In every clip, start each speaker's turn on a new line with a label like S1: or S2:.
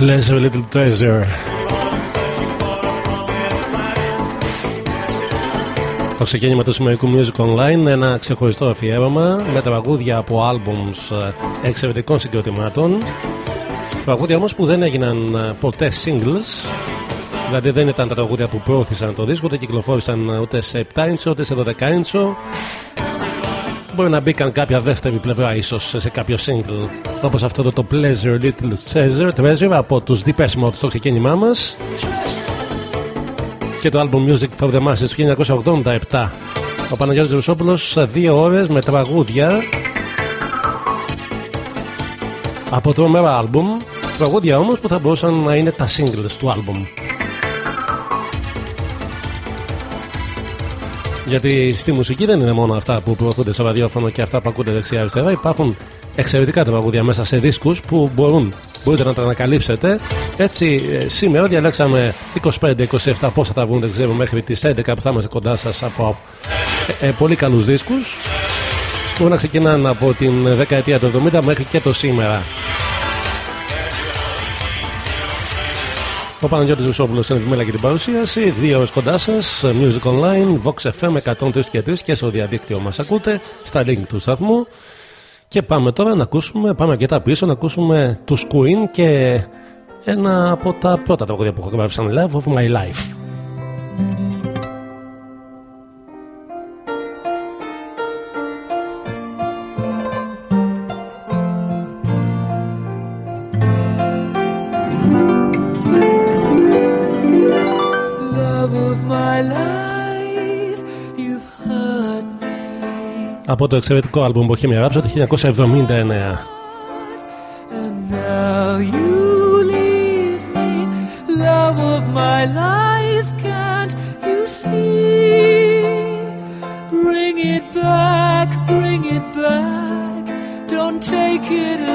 S1: Pleasure Little Treasure. Το ξεκίνημα του σημερινού Music Online, ένα ξεχωριστό αφιέρωμα με τραγούδια από albums ε, εξαιρετικών συγκροτημάτων. Τραγούδια όμως που δεν έγιναν ε, ποτέ singles, δηλαδή δεν ήταν τα τραγούδια που προώθησαν το δίσκο, δεν κυκλοφόρησαν ούτε σε 7 inch ούτε σε 12 inch. Μπορεί να μπήκαν κάποια δεύτερη πλευρά ίσως σε κάποιο single. Όπως αυτό το, το Pleasure Little Treasure, Treasure από τους Deepest Mode στο ξεκίνημά μας και το album Music for the Masses του 1987. Ο Παναγιώτης Ρουσόπουλος δύο ώρες με τραγούδια από το μέρα album τραγούδια όμως που θα μπορούσαν να είναι τα singles του album. Γιατί στη μουσική δεν είναι μόνο αυτά που προωθούνται στο ραδιόφωνο και αυτά που ακούτε δεξιά-αριστερά. Υπάρχουν εξαιρετικά τραγούδια μέσα σε δίσκους που μπορούν, μπορείτε να τα ανακαλύψετε. Έτσι, ε, σήμερα διαλέξαμε 25-27 πόσα θα βγουν, δεν ξέρω, μέχρι τις 11 που θα είμαστε κοντά σας από ε, ε, πολύ καλούς δίσκους που να ξεκινάνε από την δεκαετία του 70 μέχρι και το σήμερα. Ο Παναγιώτης Μισόπουλος είναι επιμέλεια για την παρουσίαση. Δύο ώρες κοντά σας, Music Online, Vox FM 103 και 3 και στο διαδίκτυο μας ακούτε, στα link του σταθμού. Και πάμε τώρα να ακούσουμε, πάμε αρκετά πίσω, να ακούσουμε τους Queen και ένα από τα πρώτα τραγούδια που έχω γράψει σαν Love of My Life. Από το εξαιρετικό άλμπουμ που έχει γράψει το 1979. take it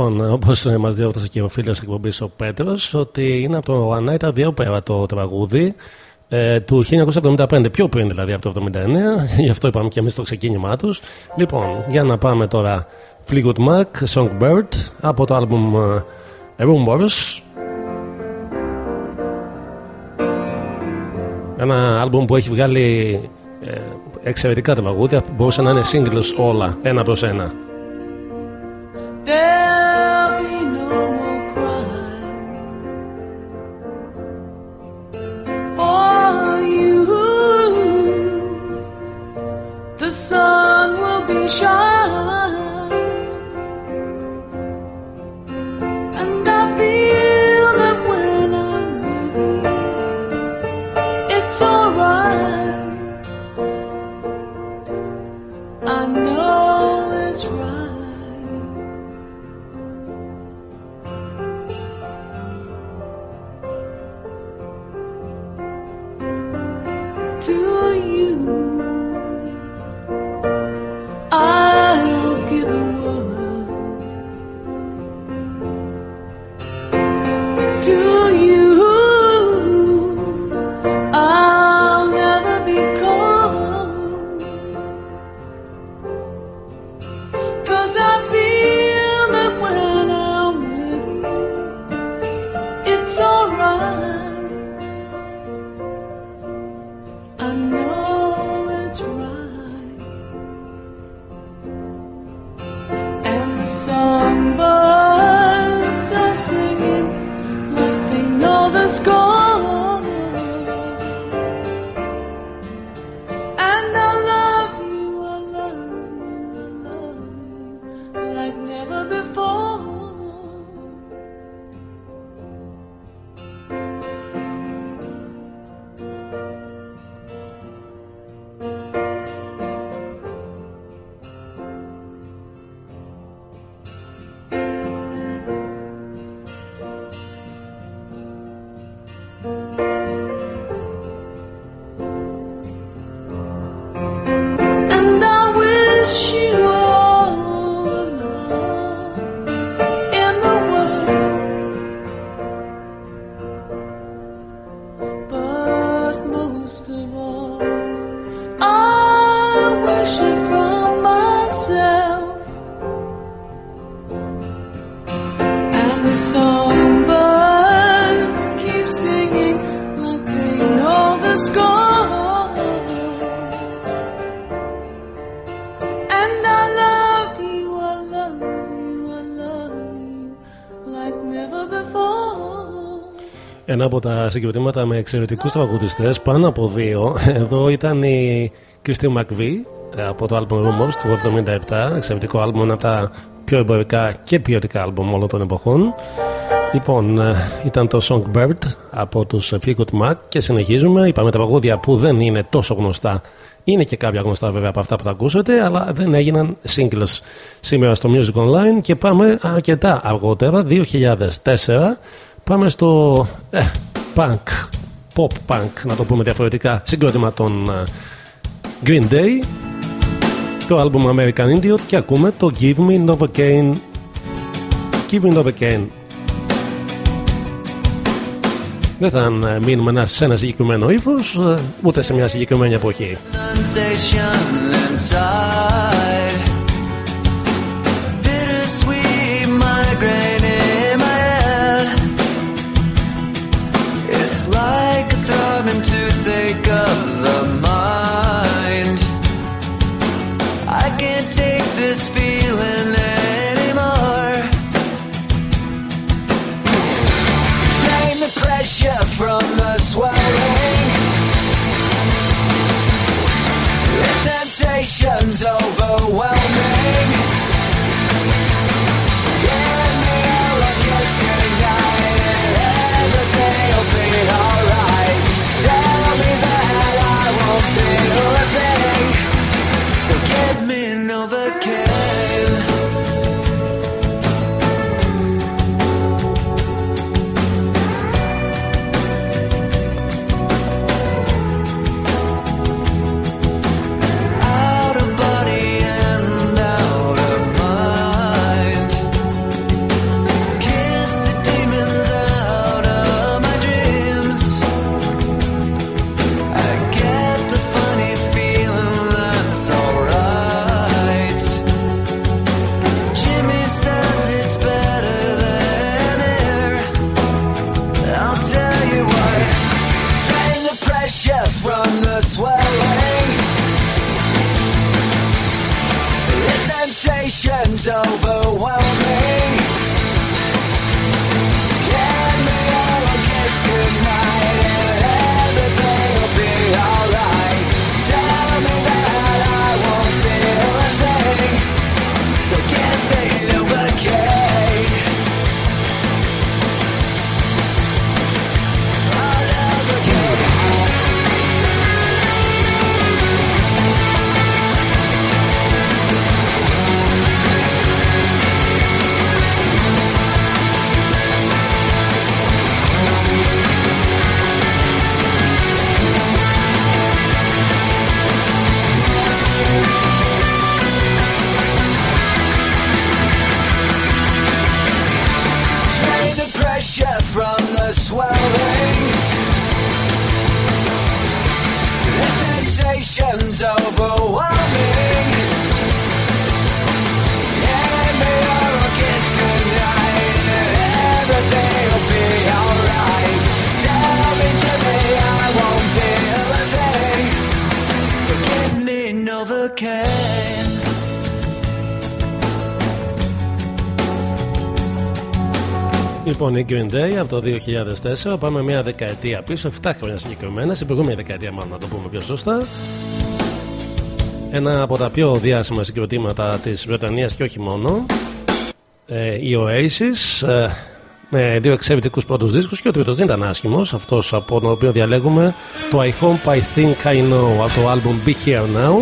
S1: Λοιπόν, όπως μας διόρθωσε και ο φίλος εκπομπής ο Πέτρος, ότι είναι από το Ανάιτα Διόπερα το τραγούδι ε, του 1975, πιο πριν δηλαδή από το 1979, γι' αυτό είπαμε και εμείς το ξεκίνημά τους. Λοιπόν, για να πάμε τώρα. Fleetwood Mac, Songbird από το album uh, Rumors. Ένα album που έχει βγάλει ε, εξαιρετικά τα τραγούδια, μπορούσαν να είναι singles όλα, ένα προς ένα. You. Ένα από τα συγκροτήματα με εξαιρετικούς τραγουδιστές, πάνω από δύο. Εδώ ήταν η Κριστή Μακβί από το album Rumors του 1977. Εξαιρετικό album, ένα από τα πιο εμπορικά και ποιοτικά album όλων των εποχών. Λοιπόν, ε, ήταν το Songbird από τους Fleetwood Mac και συνεχίζουμε. Είπαμε τα παγόδια που δεν είναι τόσο γνωστά. Είναι και κάποια γνωστά βέβαια από αυτά που θα ακούσετε, αλλά δεν έγιναν singles σήμερα στο Music Online και πάμε αρκετά αργότερα, 2004 Πάμε στο ε, punk, pop punk να το πούμε διαφορετικά συγκρότημα των ε, Green Day το album American Idiot και ακούμε το Give Me Novocaine Give Me Novocaine δεν θα ε, μείνουμε σε ένα συγκεκριμένο ύφος, ούτε σε μια συγκεκριμένη εποχή. to
S2: think of the mind. I can't take this feeling anymore. Drain the pressure from the swelling. Overwhelming. Λοιπόν, η Green Day από το 2004 πάμε μια δεκαετία πίσω, 7 χρόνια συγκεκριμένα, στην προηγούμενη δεκαετία μάλλον να το πούμε πιο σωστά. Ένα από τα πιο διάσημα συγκροτήματα της Βρετανίας και όχι μόνο. Ε, η Oasis ε, με δύο εξαιρετικούς πρώτους δίσκους και ο τρίτος δεν ήταν άσχημος, αυτός από τον οποίο διαλέγουμε το I Hope I Think I Know από το album Be Here Now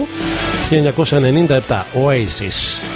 S2: 1997, Oasis.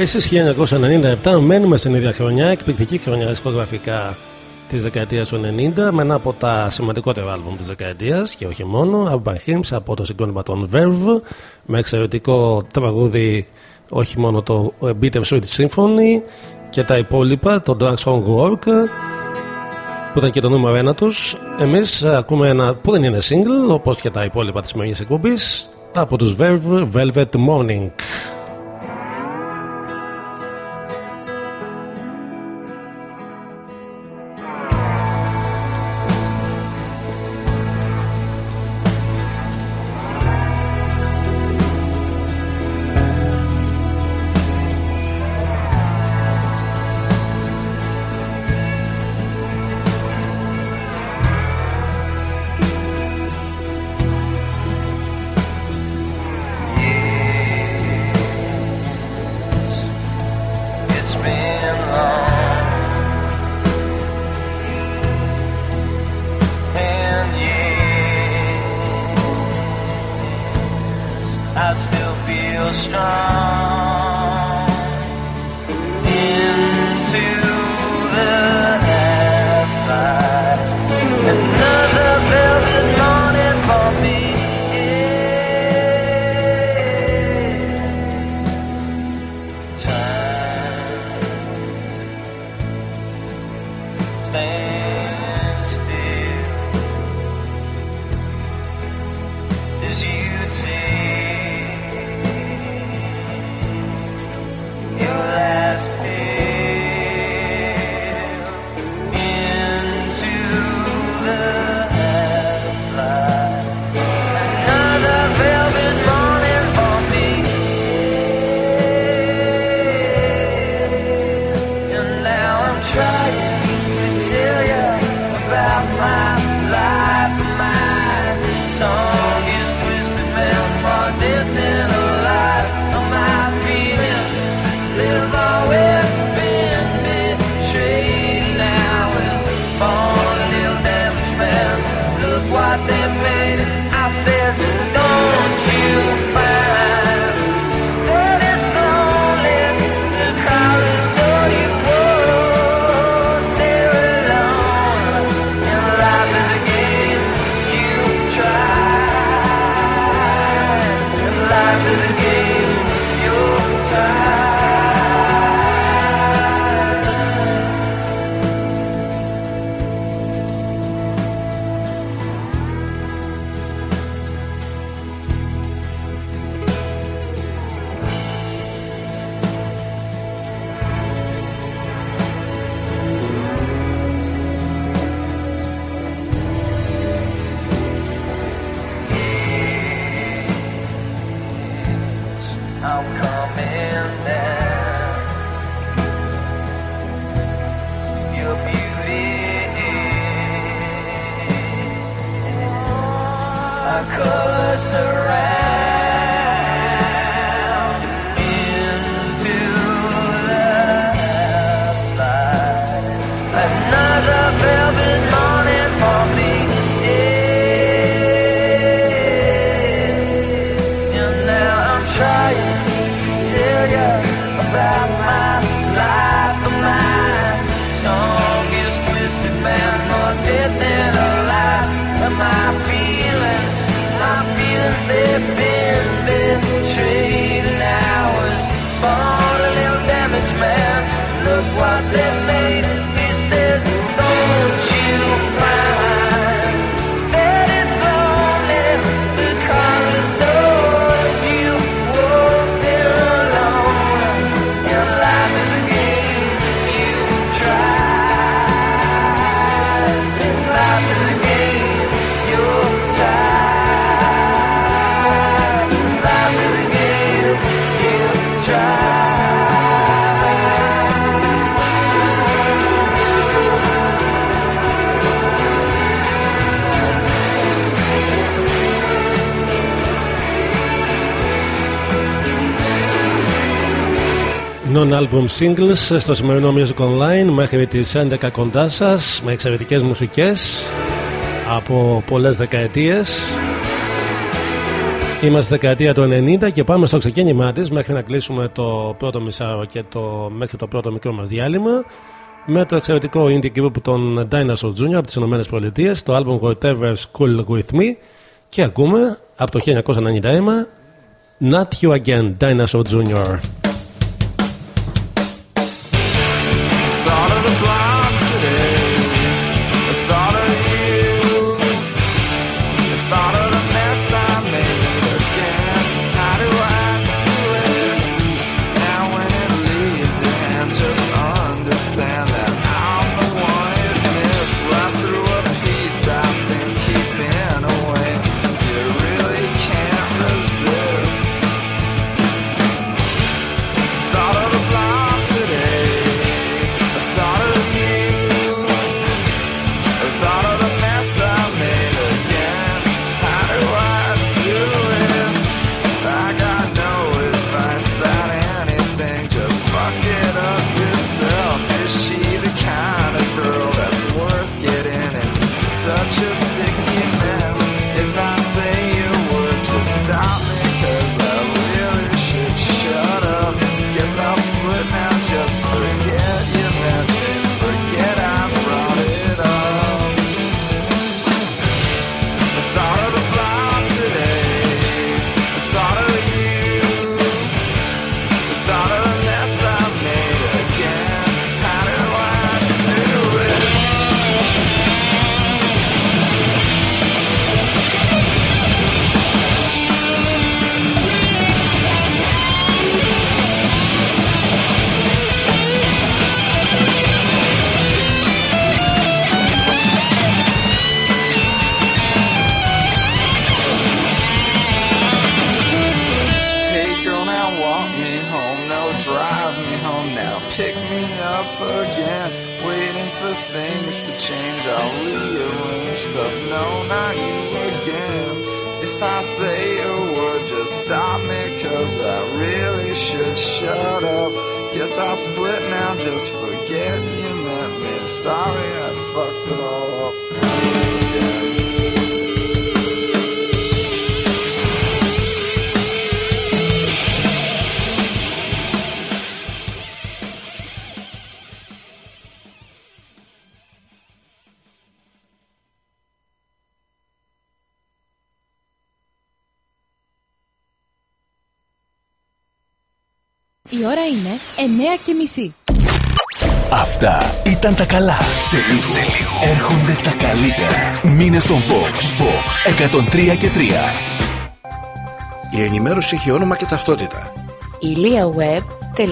S2: Λοιπόν, Oasis 1997 μένουμε στην ίδια χρονιά, εκπληκτική χρονιά δισκογραφικά της δεκαετίας του 90 με ένα από τα σημαντικότερα άλμπουμ της δεκαετίας και όχι μόνο. Urban Hymns από το συγκρότημα των Verve με εξαιρετικό τραγούδι, όχι μόνο το Bitter Sweet Symphony και τα υπόλοιπα, το Drag Song Work που ήταν και το νούμερο ένα τους. Εμείς ακούμε ένα που δεν είναι single όπως και τα υπόλοιπα της σημερινής εκπομπής από τους Verve Velvet Morning.
S3: Non-album singles στο σημερινό Music Online μέχρι τις 11 κοντά σας με εξαιρετικές μουσικές από πολλές δεκαετίες Είμαστε δεκαετία του 90 και πάμε στο ξεκίνημά της μέχρι να κλείσουμε το πρώτο μισάρο και το, μέχρι το πρώτο μικρό μας διάλειμμα με το εξαιρετικό indie group των Dinosaur Jr. από τις ΗΠΑ το album Whatever's Cool With Me και ακούμε από το 1991 Not You Again Dinosaur Jr.
S4: και μισή.
S5: Αυτά ήταν τα καλά. Σε λίγο, σε λίγο. έρχονται τα καλύτερα. Μήνε στον Fox. Fox 103 και 3.
S6: Η ενημέρωση έχει όνομα και ταυτότητα.
S4: iliaweb.gr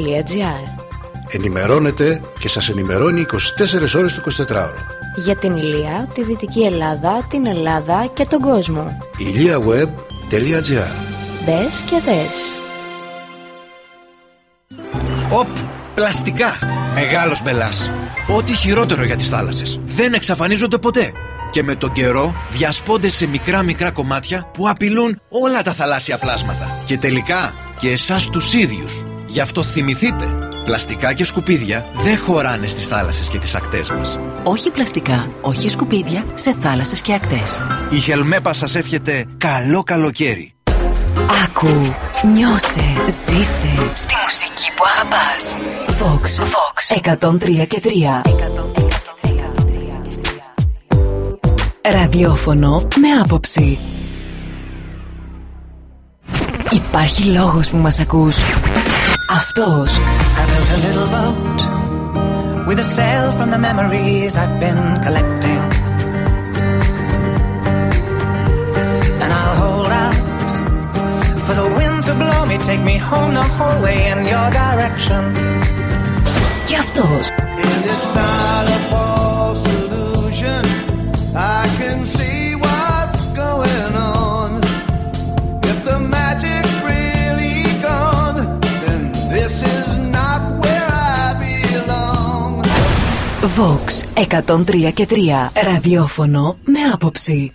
S6: Ενημερώνετε και σας ενημερώνει 24 ώρες το 24ωρο.
S4: Για την Ηλία, τη Δυτική Ελλάδα, την Ελλάδα και τον κόσμο.
S6: iliaweb.gr
S4: Μπες και δες.
S7: Οπ, πλαστικά. Μεγάλος μπελάς. Ό,τι χειρότερο για τις θάλασσες. Δεν εξαφανίζονται ποτέ. Και με τον καιρό διασπώνται σε μικρά μικρά κομμάτια που απειλούν όλα τα θαλάσσια πλάσματα. Και τελικά και εσάς τους ίδιους. Γι' αυτό θυμηθείτε, πλαστικά και σκουπίδια δεν χωράνε στις θάλασσες και τις ακτές μας.
S8: Όχι πλαστικά, όχι σκουπίδια σε θάλασσες και ακτές.
S7: Η Χελμέπα σας εύχεται καλό καλοκαίρι.
S8: Άκου, νιώσε, ζήσε στη μουσική που αγαπάς. Vox, Vox 103 και 3. Ραδιόφωνο με άποψη. Υπάρχει λόγος που μας ακούς. Αυτός.
S9: I built a little boat with a sail from the memories I've been collecting. Take me home the whole way in your direction.
S8: Και αυτός.
S10: And it's not a false illusion. I can see what's going on. If the magic's really gone, then this is not where I belong.
S8: Vox 103 και 3. Ραδιόφωνο με άποψη.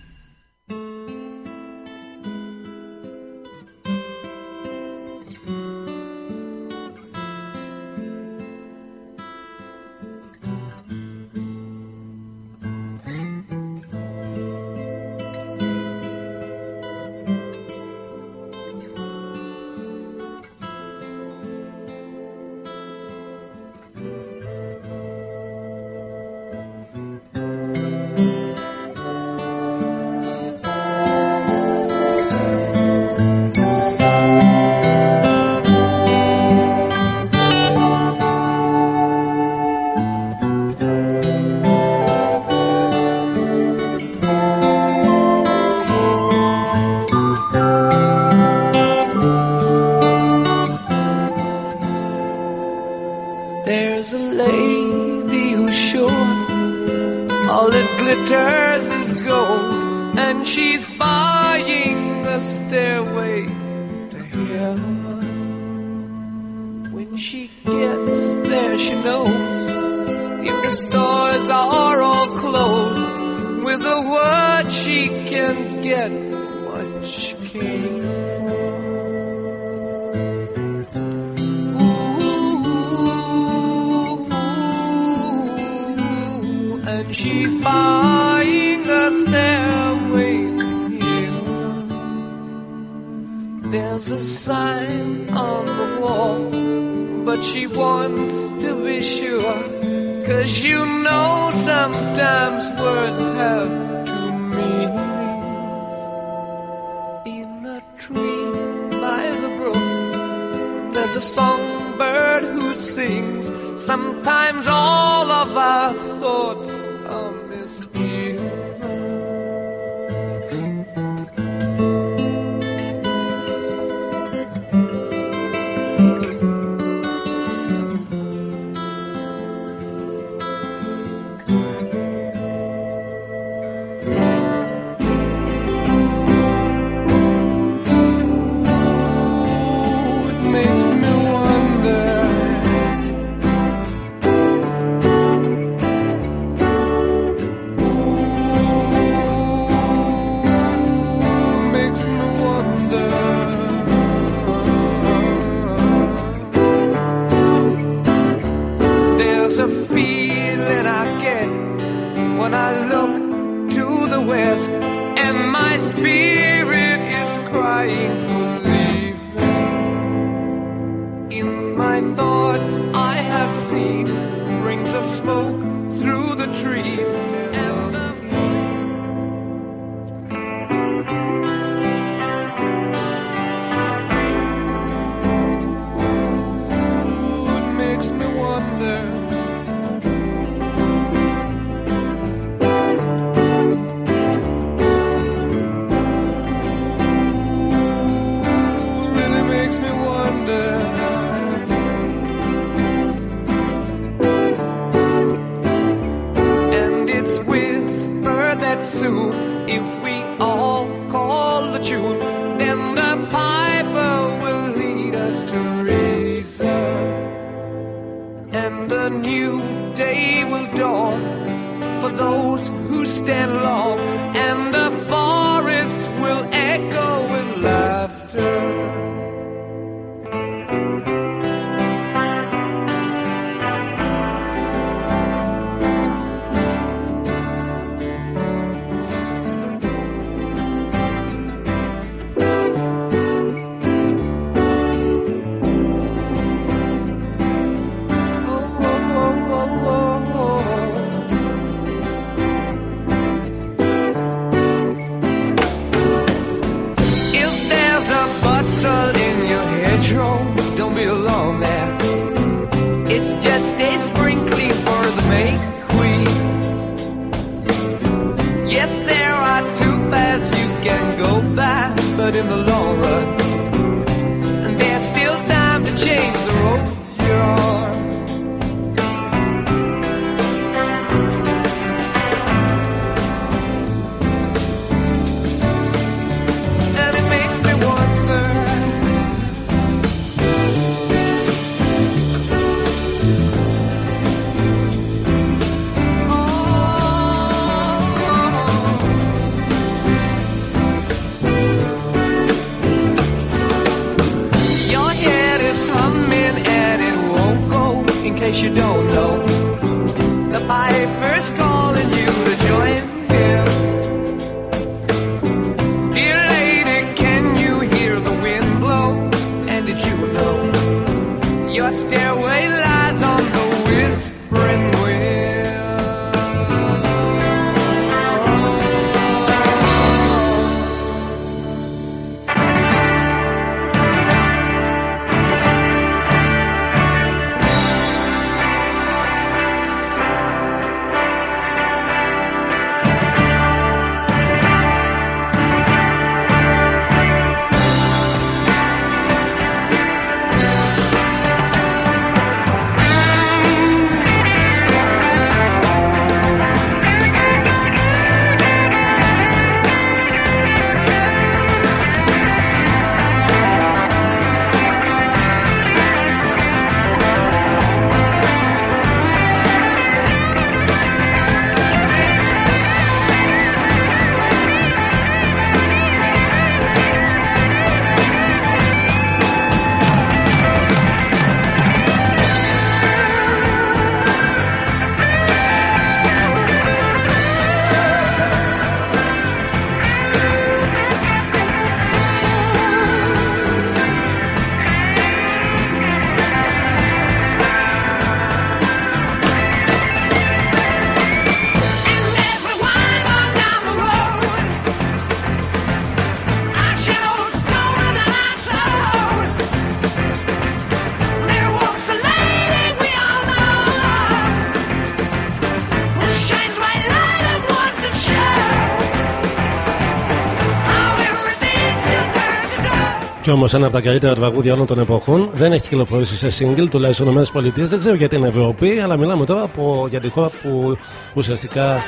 S3: Κι όμως ένα από τα καλύτερα τραγούδια όλων των εποχών δεν έχει κυκλοφορήσει σε single, τουλάχιστον στις ΗΠΑ. Δεν ξέρω γιατί είναι Ευρώπη, αλλά μιλάμε τώρα από, για τη χώρα που ουσιαστικά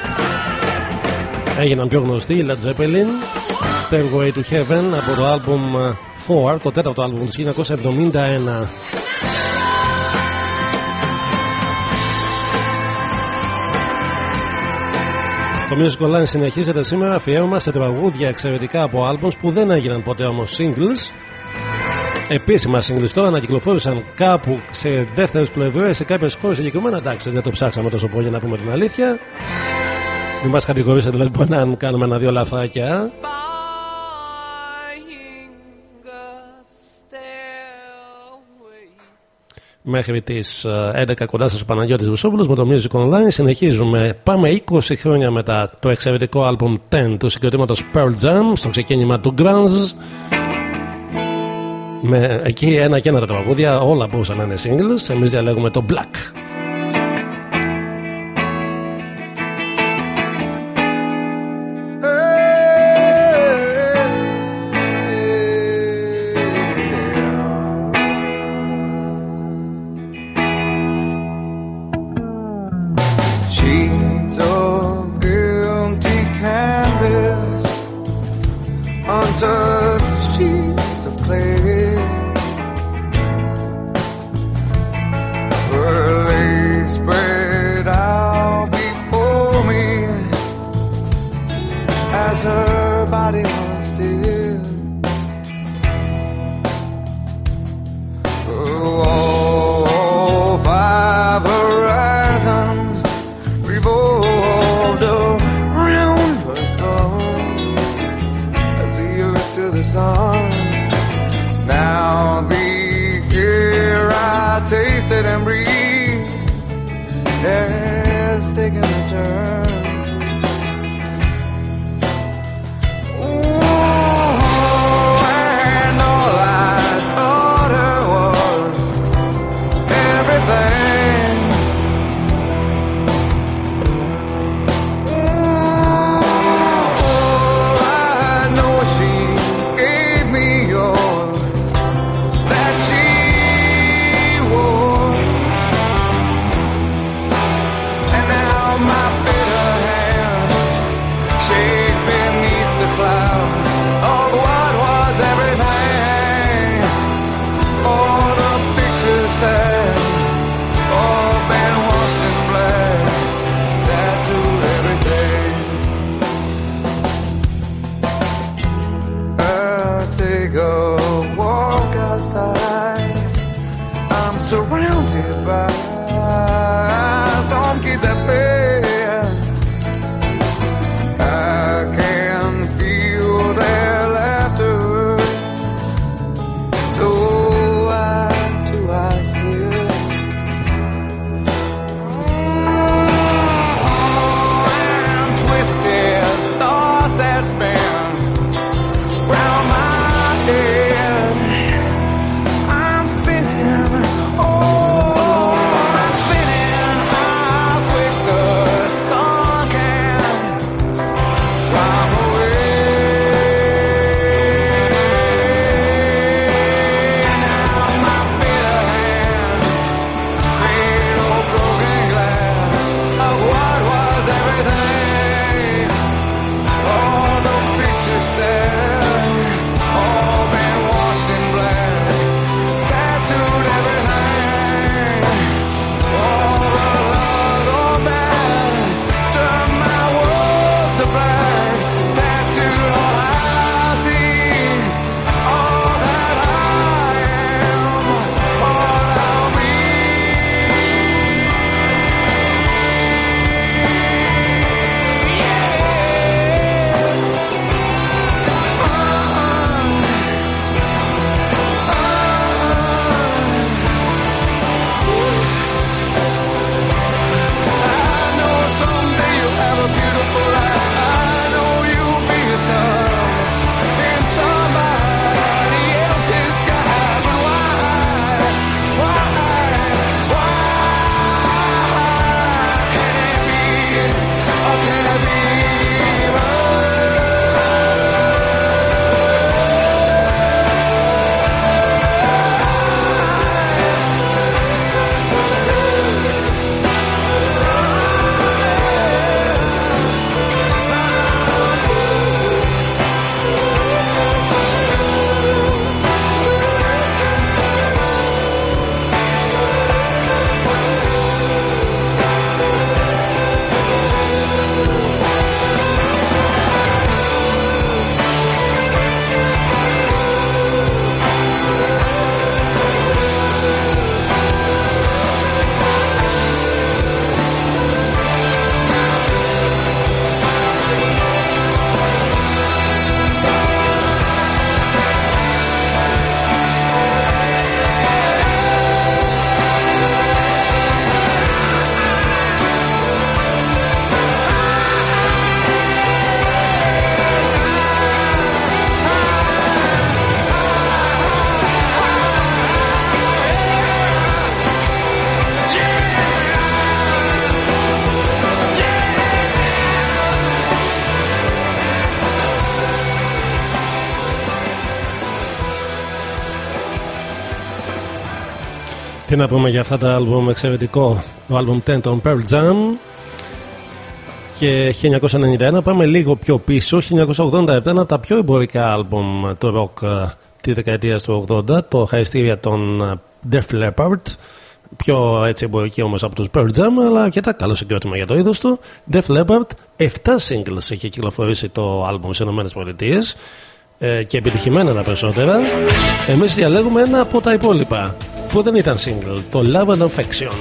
S3: έγιναν πιο γνωστοί, η Led Zeppelin. Stairway to Heaven από το album 4, το τέταρτο album του 1971. Το Music Online συνεχίζεται σήμερα αφιέρωμα σε τραγούδια εξαιρετικά από albums που δεν έγιναν ποτέ όμως singles. Επίσημα singles τώρα να κυκλοφόρησαν κάπου σε δεύτερες πλευρές σε κάποιες χώρες συγκεκριμένα. Εντάξει, δεν το ψάξαμε τόσο πολύ να πούμε την αλήθεια. Μην μας κατηγορήσετε λοιπόν αν κάνουμε ένα-δύο λαθάκια.
S8: μέχρι τις 11 κοντά σας ο Παναγιώτης Βουσόπουλος με το Music Online. Συνεχίζουμε. Πάμε 20 χρόνια μετά το εξαιρετικό album 10 του συγκροτήματος Pearl Jam στο ξεκίνημα του Grunge. Με εκεί ένα και ένα τα τραγούδια, όλα μπορούσαν να είναι singles. Εμείς διαλέγουμε το Black.
S3: Τι να πούμε για αυτά τα άλμπουμ εξαιρετικό. Το άλμπουμ 10 των Pearl Jam και 1991 πάμε λίγο πιο πίσω. 1987 ένα από τα πιο εμπορικά άλμπουμ του rock ε, τη δεκαετία του 80 το Hysteria των ε, Def Leppard. Πιο έτσι εμπορική όμως από τους Pearl Jam αλλά αρκετά καλό συγκρότημα για το είδος του. Def Leppard 7 singles έχει κυκλοφορήσει το άλμπουμ στις ΗΠΑ ε, και επιτυχημένα τα περισσότερα εμείς διαλέγουμε ένα από τα υπόλοιπα που δεν ήταν single το Love and Affection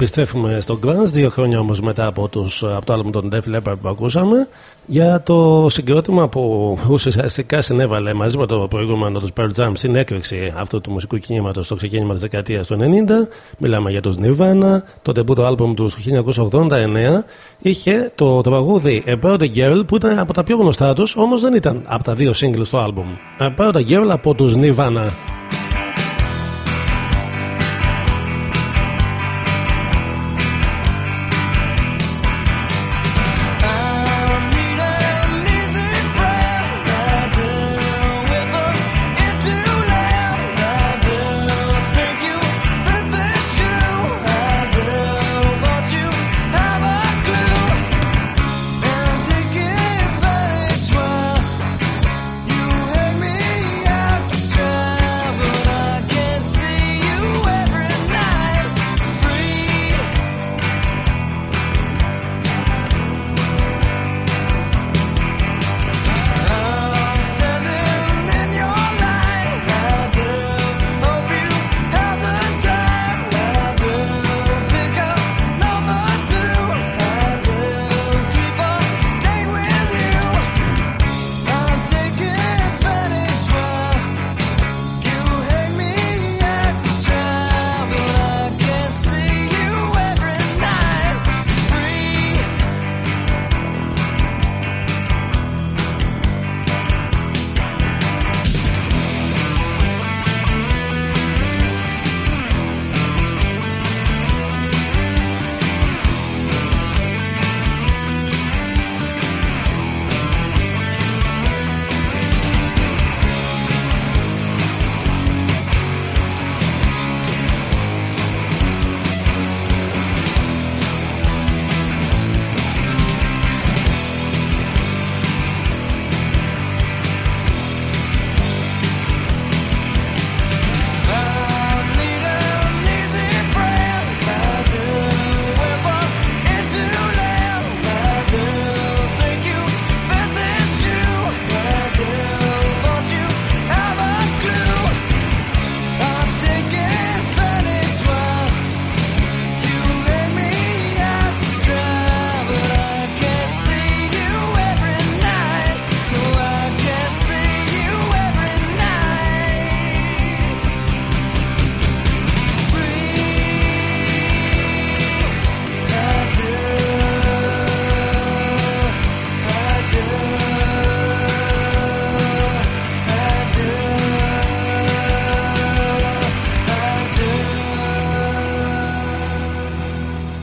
S2: Επιστρέφουμε στο Grunge, δύο χρόνια όμως μετά από, τους, από το άλμπουμ των Def Leppard που ακούσαμε, για το συγκρότημα που ουσιαστικά συνέβαλε μαζί με το προηγούμενο τους Pearl Jam στην έκρηξη αυτού του μουσικού κινήματος στο ξεκίνημα της δεκαετίας του 90. Μιλάμε για τους Nirvana. Το debut άλμπουμ του 1989 είχε το τραγούδι About a Girl που ήταν από τα πιο γνωστά τους, όμως δεν ήταν από τα δύο singles του άλμπουμ. About a Girl από τους Nirvana.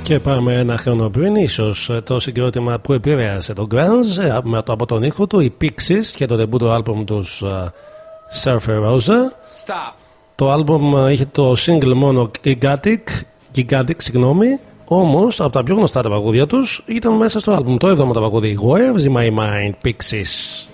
S2: Και πάμε ένα χρόνο πριν, ίσως το συγκρότημα που επηρέασε τον Grunge με το από τον ήχο του, οι Pixies και το debut του άλμπουμ τους Surfer Rosa.
S8: Stop.
S2: Το άλμπουμ είχε το single μόνο Gigantic, Gigantic συγγνώμη, όμως από τα πιο γνωστά τα παγούδια τους ήταν μέσα στο άλμπουμ. Το 7ο παγούδι Where's My Mind Pixies.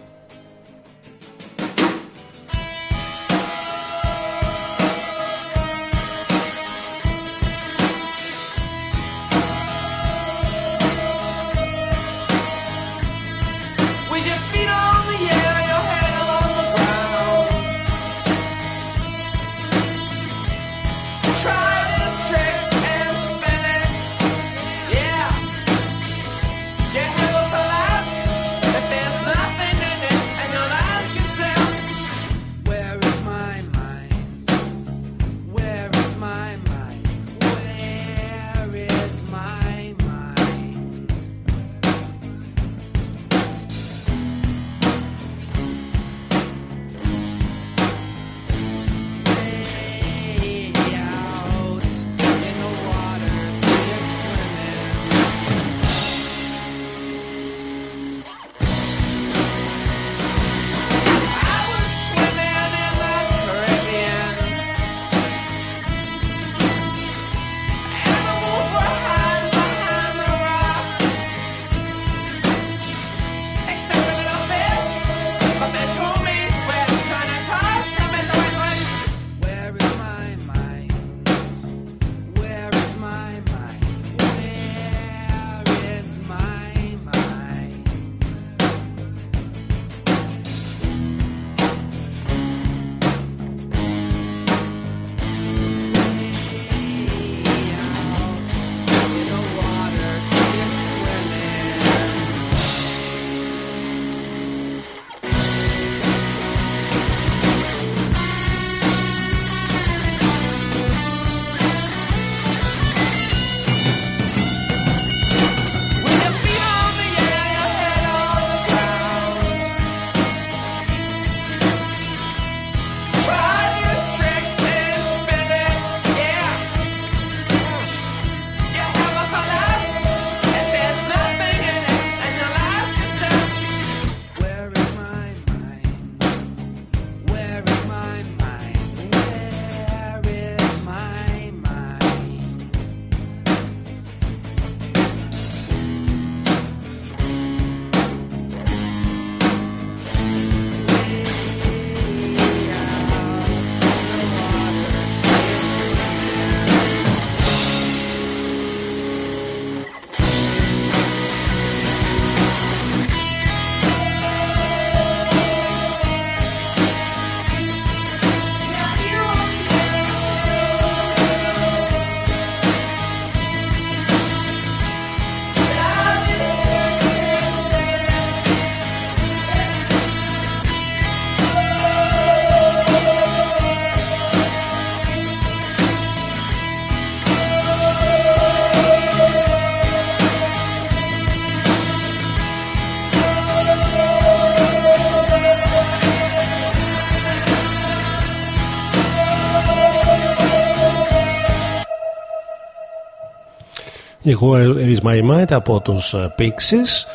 S3: Where is my mind από τους ε, Pixies.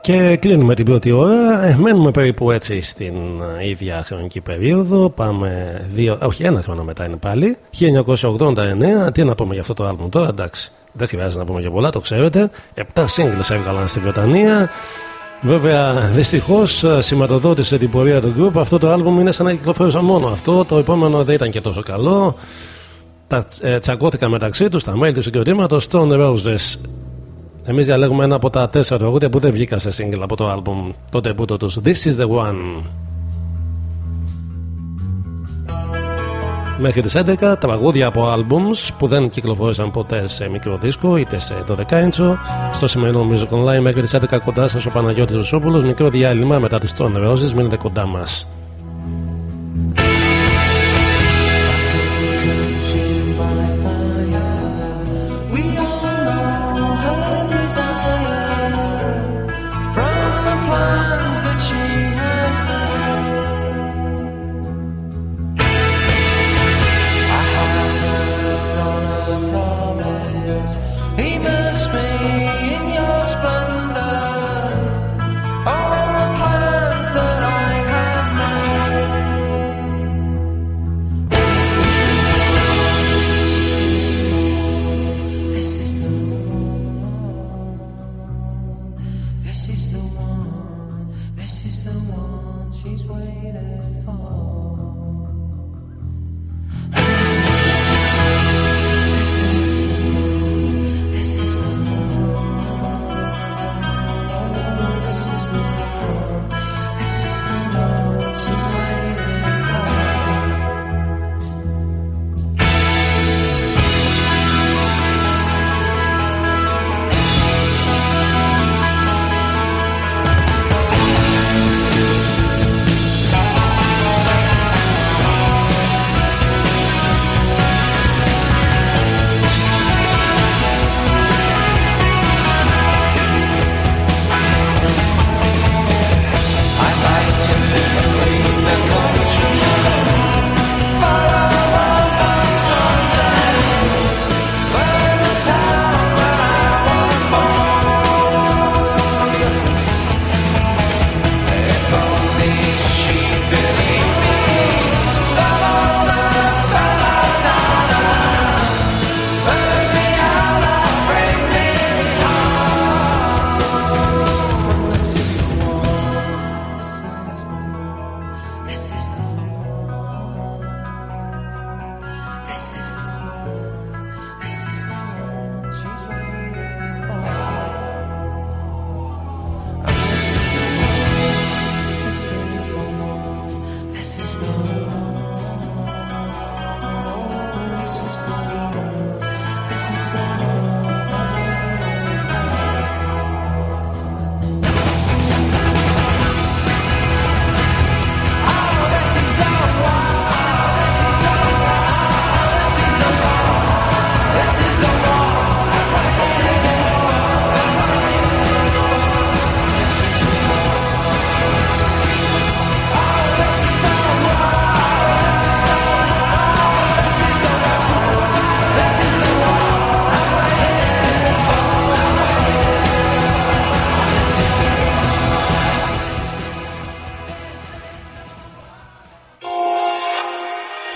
S3: Και κλείνουμε την πρώτη ώρα. Ε, μένουμε περίπου έτσι στην ε, ίδια χρονική περίοδο. Πάμε δύο, όχι ένα χρόνο μετά είναι πάλι. 1989 τι να πούμε για αυτό το άλμπουμ τώρα εντάξει. Δεν χρειάζεται να πούμε για πολλά το ξέρετε. 7 singles έβγαλαν στη Βρετανία. Βέβαια, δυστυχώς σηματοδότησε την πορεία του group. Αυτό το άλμπουμ είναι σαν να κυκλοφορούσαν μόνο αυτό. Το επόμενο δεν ήταν και τόσο καλό τα ε, τσακώθηκαν μεταξύ τους τα μέλη του συγκροτήματος Stone Roses. Εμείς διαλέγουμε ένα από τα τέσσερα τραγούδια που δεν βγήκαν σε single από το album τότε που το τους This is the one. Μέχρι τις 11 τραγούδια από albums που δεν κυκλοφόρησαν ποτέ σε μικρό δίσκο είτε σε 12 inch στο σημερινό Music Online μέχρι τις 11 κοντά σας ο Παναγιώτης Ρουσόπουλος μικρό διάλειμμα μετά τις Stone Roses μείνετε κοντά μας.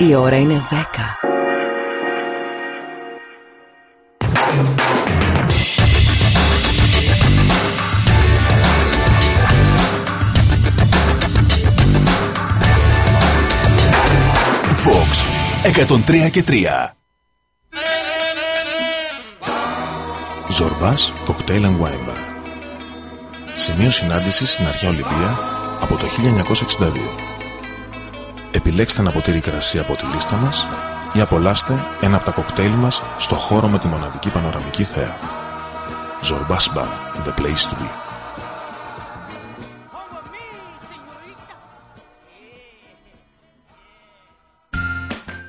S11: Η ώρα είναι 10.
S5: Fox 103 και 3
S12: Ζορμπάς Cocktail and Wine Bar. Σημείο συνάντησης στην αρχαία Ολυμπία από το 1962 Επιλέξτε ένα ποτήρι κρασί από τη λίστα μας ή απολάστε ένα από τα κοκτέιλ μας στο χώρο με τη μοναδική πανοραμική θέα. Zorbas Bar, the place to be.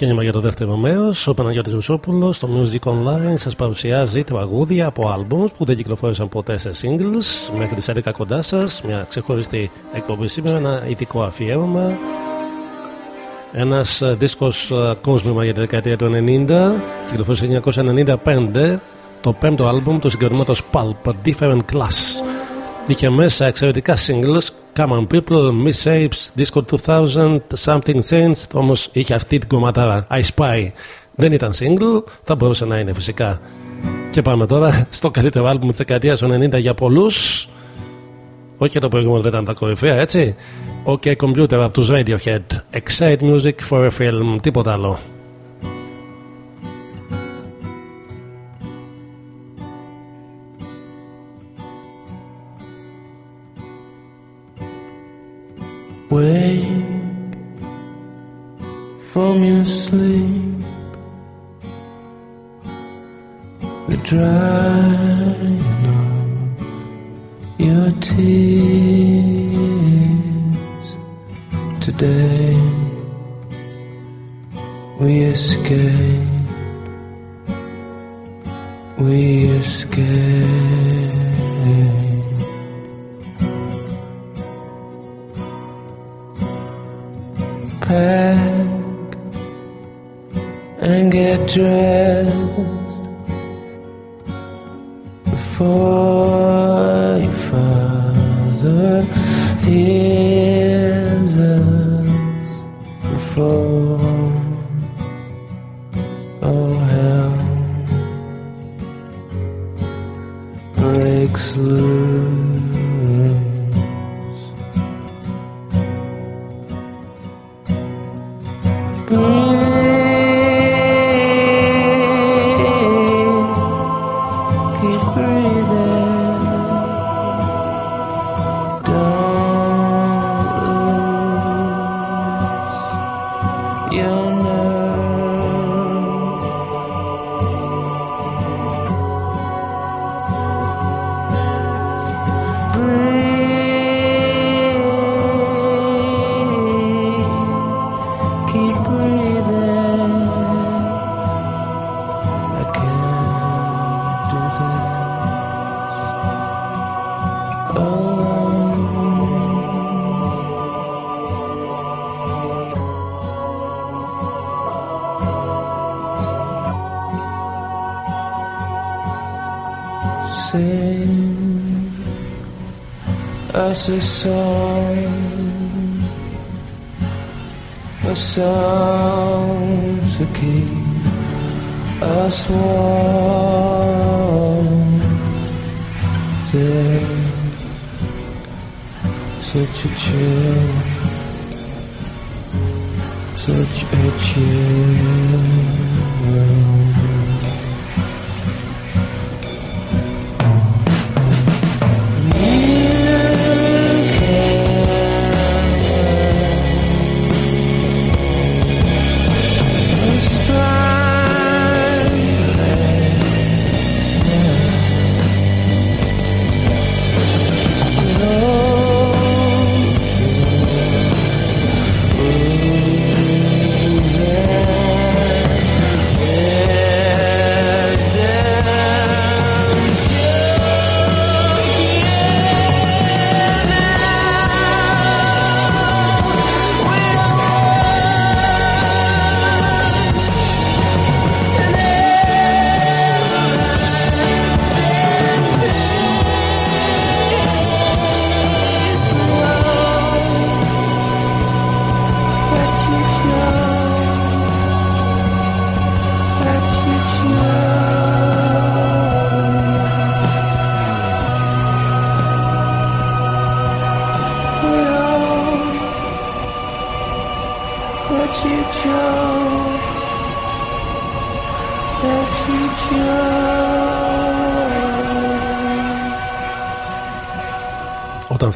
S3: Ξεκίνημα για το δεύτερο μέρος. Ο Παναγιώτης Βουσόπουλο στο Music Online σας παρουσιάζει τραγούδια από albums που δεν κυκλοφόρησαν ποτέ σε singles. Μέχρι τις 11 κοντά σας. Μια ξεχωριστή εκπομπή σήμερα, ένα ειδικό αφιέρωμα. Ένας δίσκος κόσμημα για τη δεκαετία του 90. Κυκλοφόρησε το 1995. Το πέμπτο album του συγκροτήματο Pulp, Different Class. Είχε μέσα εξαιρετικά singles Come on People, Miss Apes, Disco 2000, Something Changed όμως είχε αυτή την κομματάρα. I Spy. Δεν ήταν single, θα μπορούσε να είναι φυσικά. Και πάμε τώρα στο καλύτερο άλμπουμ της δεκαετίας του 90 για πολλούς. Όχι και το προηγούμενο δεν ήταν τα κορυφαία έτσι. OK Computer από τους Radiohead. Excite Music for a Film, τίποτα άλλο
S13: Wake from your sleep. Drying of your tears. Today we escape. We escape. Pack and get dressed before your father hears us before all hell breaks loose. Mm. Song, a song to keep us warm. Such a chill, such a chill.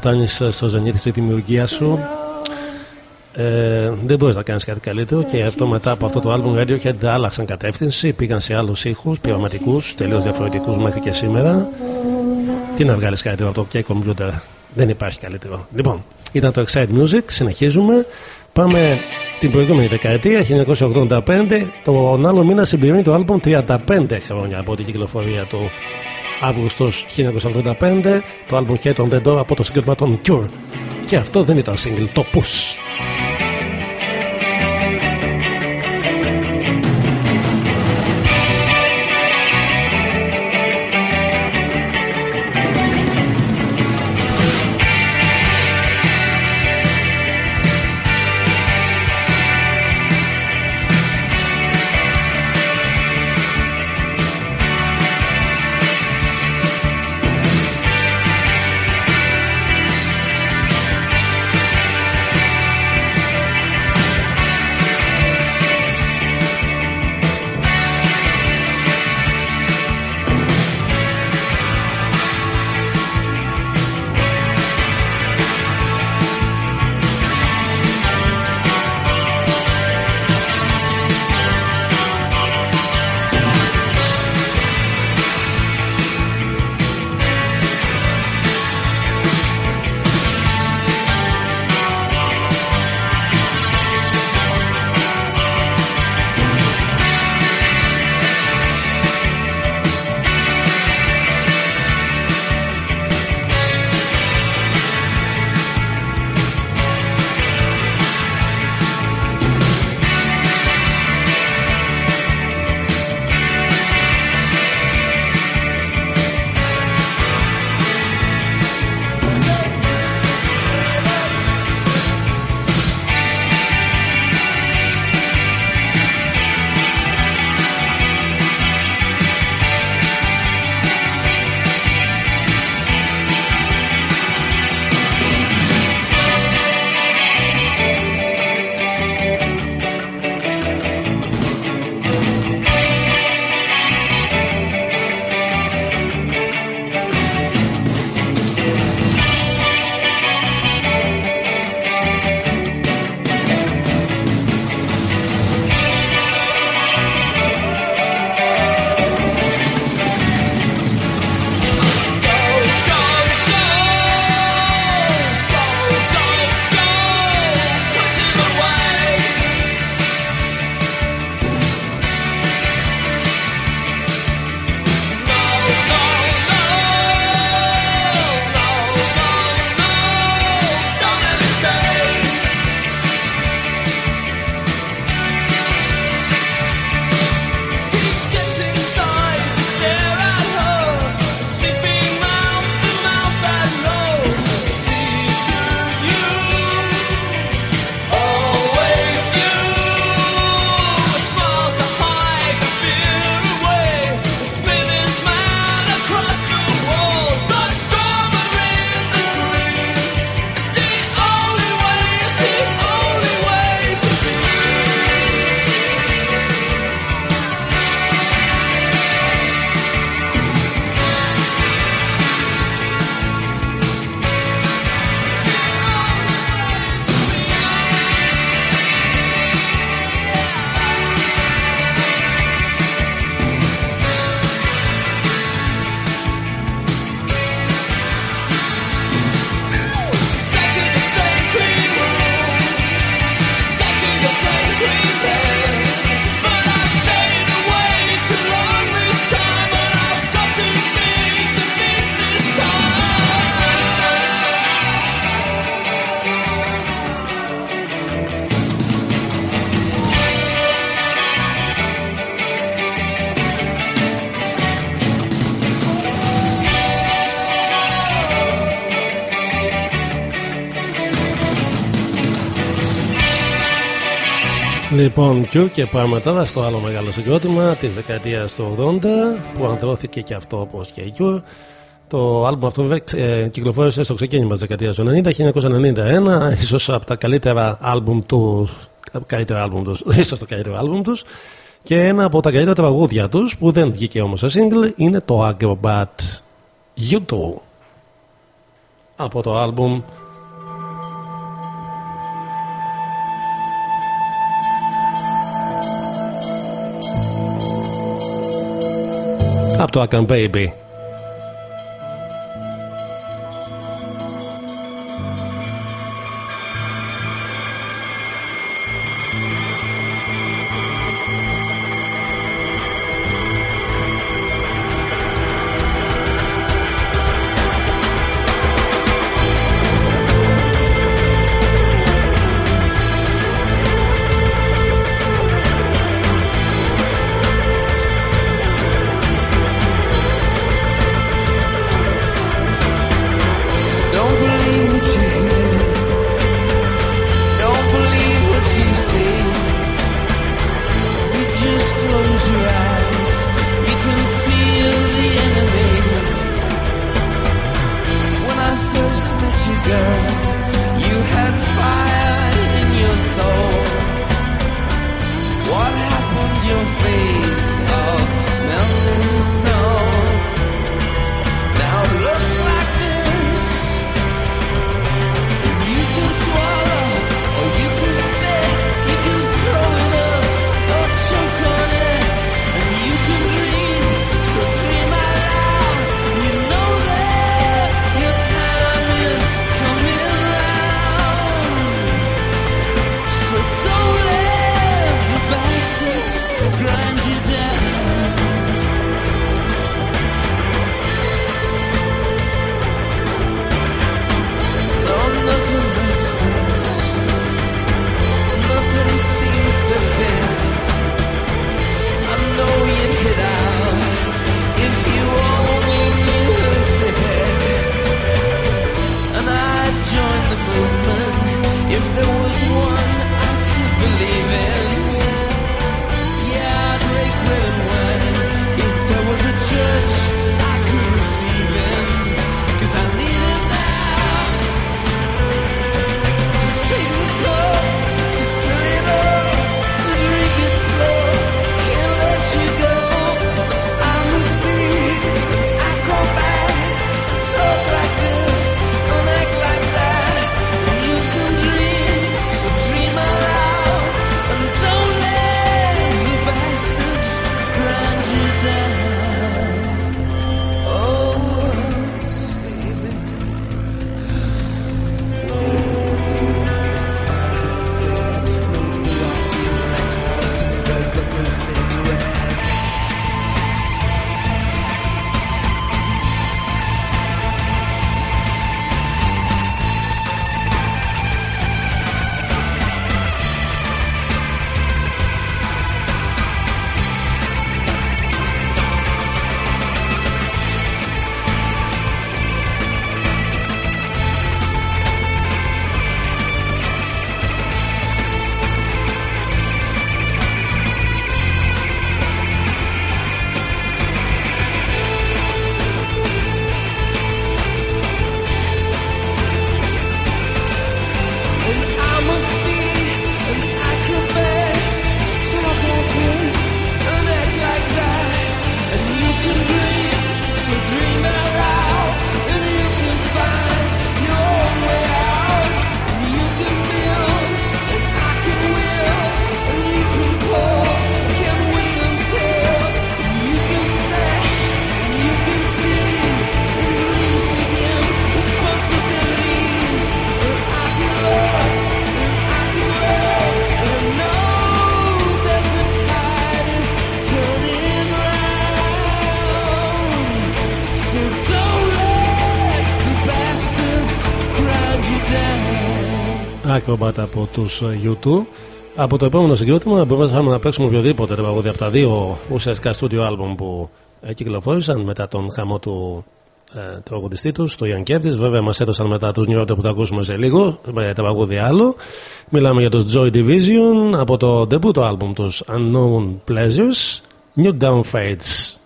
S3: Φτάνεις στο ζενήθι τη δημιουργία σου, ε, δεν μπορείς να κάνεις κάτι καλύτερο και αυτό μετά από αυτό το album Radiohead άλλαξαν κατεύθυνση, πήγαν σε άλλους ήχους, πειραματικούς, τελείως διαφορετικούς μέχρι και σήμερα. Τι να βγάλεις καλύτερο από το OK Computer, δεν υπάρχει καλύτερο. Λοιπόν, ήταν το Excite Music, συνεχίζουμε. Πάμε την προηγούμενη δεκαετία, 1985. Τον άλλο μήνα συμπληρώνει το album 35 χρόνια από την κυκλοφορία του Αύγουστος 1985. Το album και τον The Door από το συγκρότημα των Cure. Και αυτό δεν ήταν single, το Push. Λοιπόν, Κιού και πάμε τώρα στο άλλο μεγάλο συγκρότημα της δεκαετίας του 80 που ανδρώθηκε και αυτό όπως και η Κιού. Το άλμπουμ αυτό ε, κυκλοφόρησε στο ξεκίνημα της δεκαετίας του 90, 1991, ίσως από τα καλύτερα άλμπουμ τους. Καλύτερο άλμπουμ τους, ίσως το καλύτερο άλμπουμ τους και ένα από τα καλύτερα τραγούδια τους που δεν βγήκε όμως σε single είναι το Agrobat. YouTube από το άλμπουμ
S2: up to a baby.
S3: Από τους ε, YouTube. Από το επόμενο συγκρότημα μπορούμε να παίξουμε οποιοδήποτε τραγούδι από τα δύο ουσιαστικά studio album που ε, κυκλοφόρησαν μετά τον χαμό του ε, τραγουδιστή τους, το Ιαν Βέβαια, μας έδωσαν μετά τους New που θα ακούσουμε σε λίγο, με τραγούδι άλλο. Μιλάμε για τους Joy Division από το debut album τους Unknown Pleasures, New Down
S2: Fates.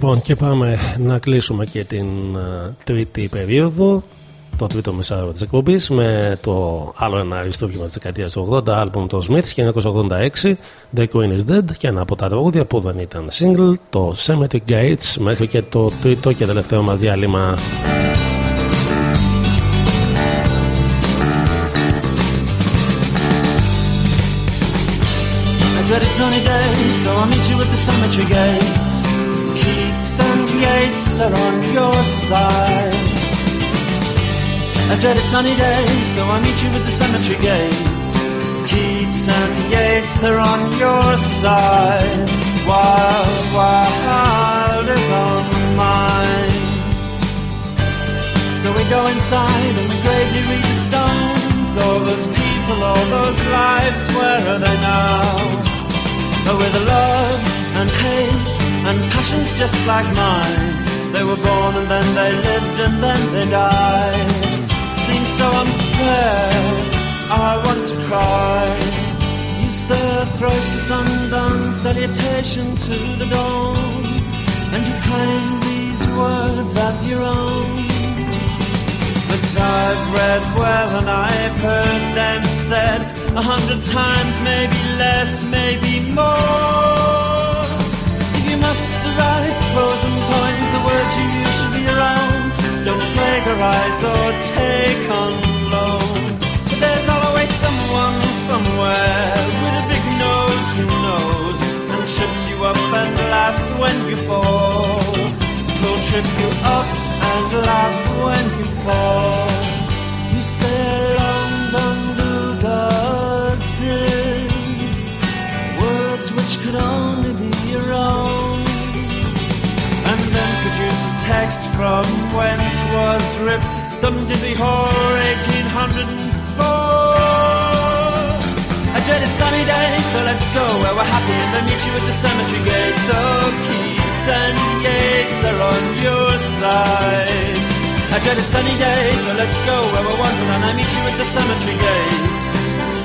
S3: Λοιπόν, και πάμε να κλείσουμε και την uh, τρίτη περίοδο, το τρίτο μεσάριο της εκπομπής, με το άλλο ένα αριστούργημα της δεκαετίας του 80, άλμπουμ το Smiths 1986, The Queen is Dead, και ένα από τα τραγούδια που δεν ήταν single, το Cemetery Gates, μέχρι και το τρίτο και τελευταίο μας διάλειμμα.
S14: dreaded sunny days, so I'll meet you at the cemetery gates. Keats and Yates are on your side. I dreaded sunny days, so I'll meet you at the cemetery gates. Keats and Yates are on your side. Wild, wild is on mine. So we go inside and we gravely read the stones. All those people, all those lives, where are they now? But with love and hate and passions just like mine. They were born and then they lived and then they died. Seems so unfair, I want to cry. You say thrice to sundown, salutation to the dawn. And you claim these words as your own. But I've read well and I've heard them said a hundred times, maybe less, maybe more. Take on loan. But there's always someone somewhere with a big nose who knows and trips you up and laughs when you fall. He'll trip you up and laugh when you fall. You say did words which could only be your own. And then text from whence was ripped some dizzy whore 1804. A dreaded sunny day, so let's go where we're happy and then meet you at the cemetery gate. Oh, Keats and Yates are on your side. A dreaded sunny day, so let's go where we're wanted and I meet you at the cemetery gates.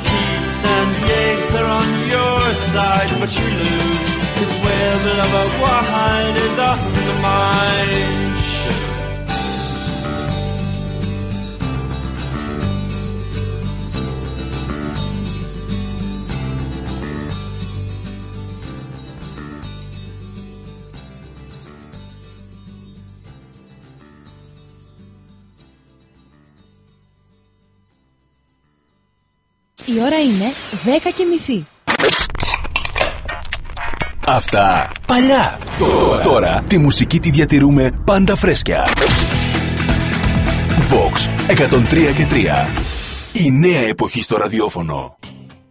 S14: Keats and Yates are on your side, but you lose. Cause where the lover wine is on the mind.
S15: Ώρα είναι 10 και μισή.
S5: Αυτά παλιά. Τώρα. Τώρα τη μουσική τη διατηρούμε πάντα φρέσκια. Vox 103 και 3. Η νέα εποχή στο ραδιόφωνο.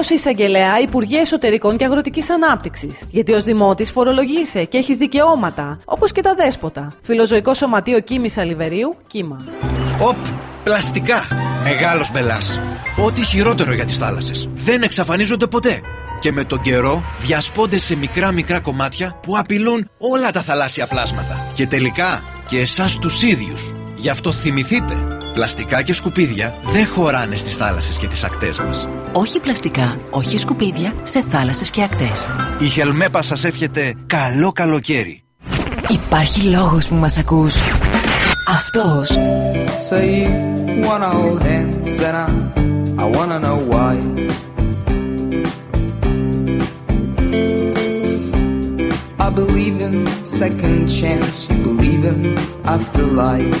S16: εισαγγελέα Υπουργεία Εσωτερικών και Αγροτικής Ανάπτυξης. Γιατί ως δημότης φορολογείσαι και έχεις δικαιώματα, όπως και τα δέσποτα. Φιλοζωικό Σωματείο Κίμης Αλιβερίου, κύμα.
S7: Οπ, πλαστικά. Μεγάλος μπελάς. Ό,τι χειρότερο για τις θάλασσες. Δεν εξαφανίζονται ποτέ. Και με τον καιρό διασπώνται σε μικρά μικρά κομμάτια που απειλούν όλα τα θαλάσσια πλάσματα. Και τελικά και εσάς τους ίδιους. Γι' αυτό θυμηθείτε, πλαστικά και σκουπίδια δεν χωράνε στις θάλασσες και τις ακτές μας.
S13: Όχι πλαστικά, όχι σκουπίδια σε θάλασσες και ακτές.
S7: Η Χελμέπα σας εύχεται καλό καλοκαίρι.
S13: Υπάρχει λόγος που μας ακούς. Αυτός.
S17: So you wanna hold hands and I, I wanna know why. I believe in second chance, you believe in afterlife.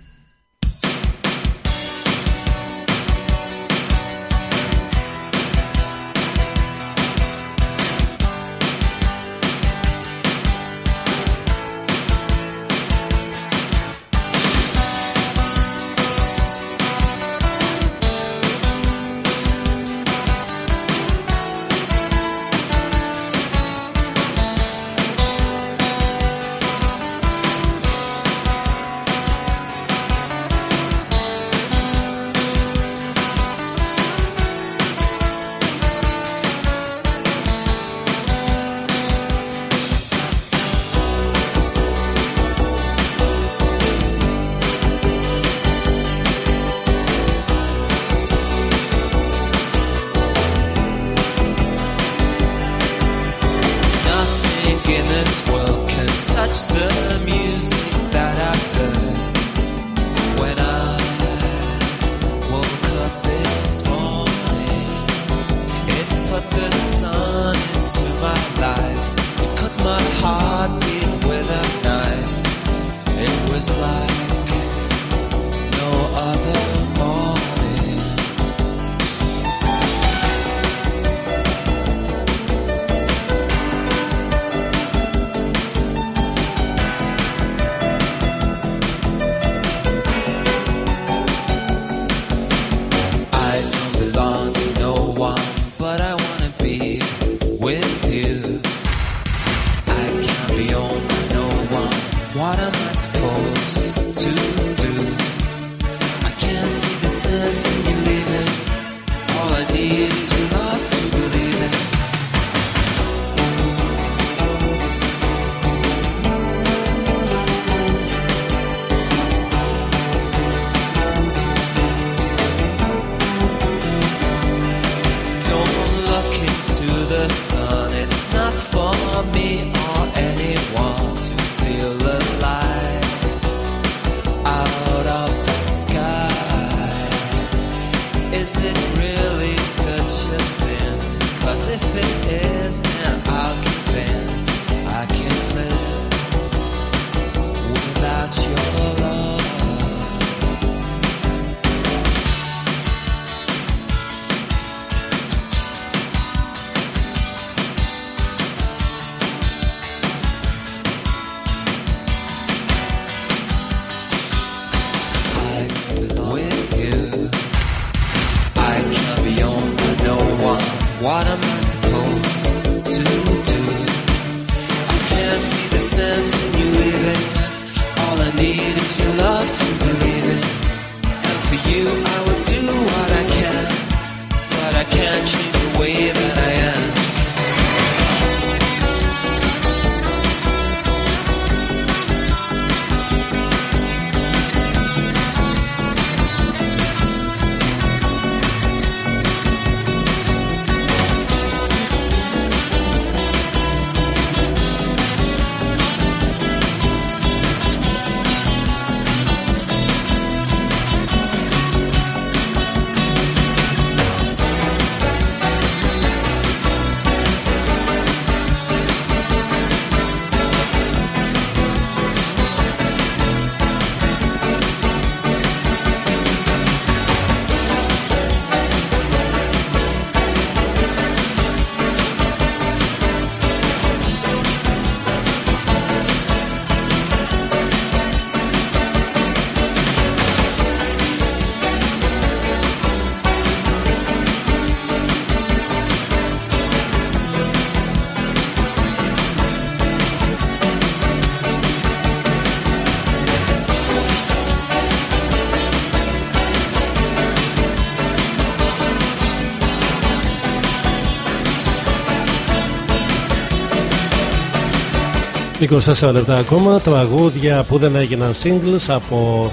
S3: 24 λεπτά ακόμα τραγούδια που δεν έγιναν singles από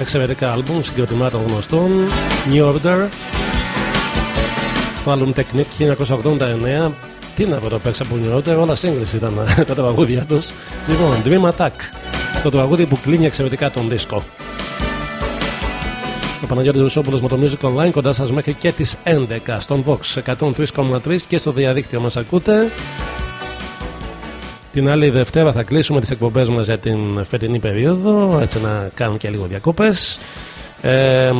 S3: εξαιρετικά άλμπουμ συγκροτημάτων γνωστών. New Order το album Technique 1989 τι να το παίξει από New Order όλα singles ήταν τα τραγούδια τους. Λοιπόν Dream Attack το τραγούδι που κλείνει εξαιρετικά τον δίσκο. Ο Παναγιώτης Ρουσόπουλος με το Music Online κοντά σας μέχρι και τις 11 στον Vox 103,3 και στο διαδίκτυο μας ακούτε την άλλη Δευτέρα θα κλείσουμε τις εκπομπές μας για την φετινή περίοδο έτσι να κάνουμε και λίγο διακόπες ε,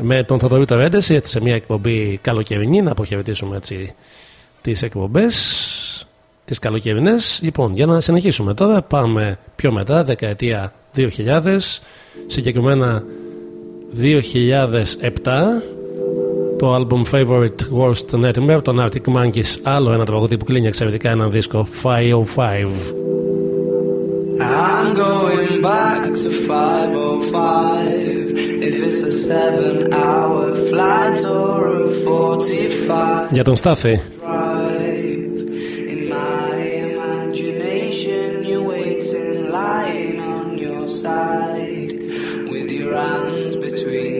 S3: με τον Θοδωρή Τερέντεση έτσι σε μια εκπομπή καλοκαιρινή να αποχαιρετήσουμε έτσι τις εκπομπές τις καλοκαιρινές. Λοιπόν για να συνεχίσουμε τώρα πάμε πιο μετά δεκαετία 2000 συγκεκριμένα 2007 το album Favorite Worst Nightmare των Arctic Monkeys άλλο ένα τραγούδι που κλείνει εξαιρετικά έναν δίσκο 505
S2: I'm going back to 505 If it's a seven hour flight or a 45
S3: Για τον Στάθη
S2: drive In my imagination you're waiting lying on your side With your hands between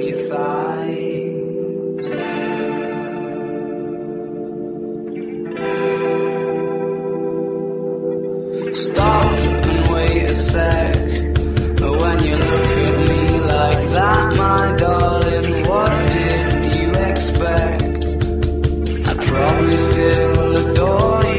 S2: Stop and wait a sec. When you look at me like that, my darling, what did you expect? I'd probably still adore you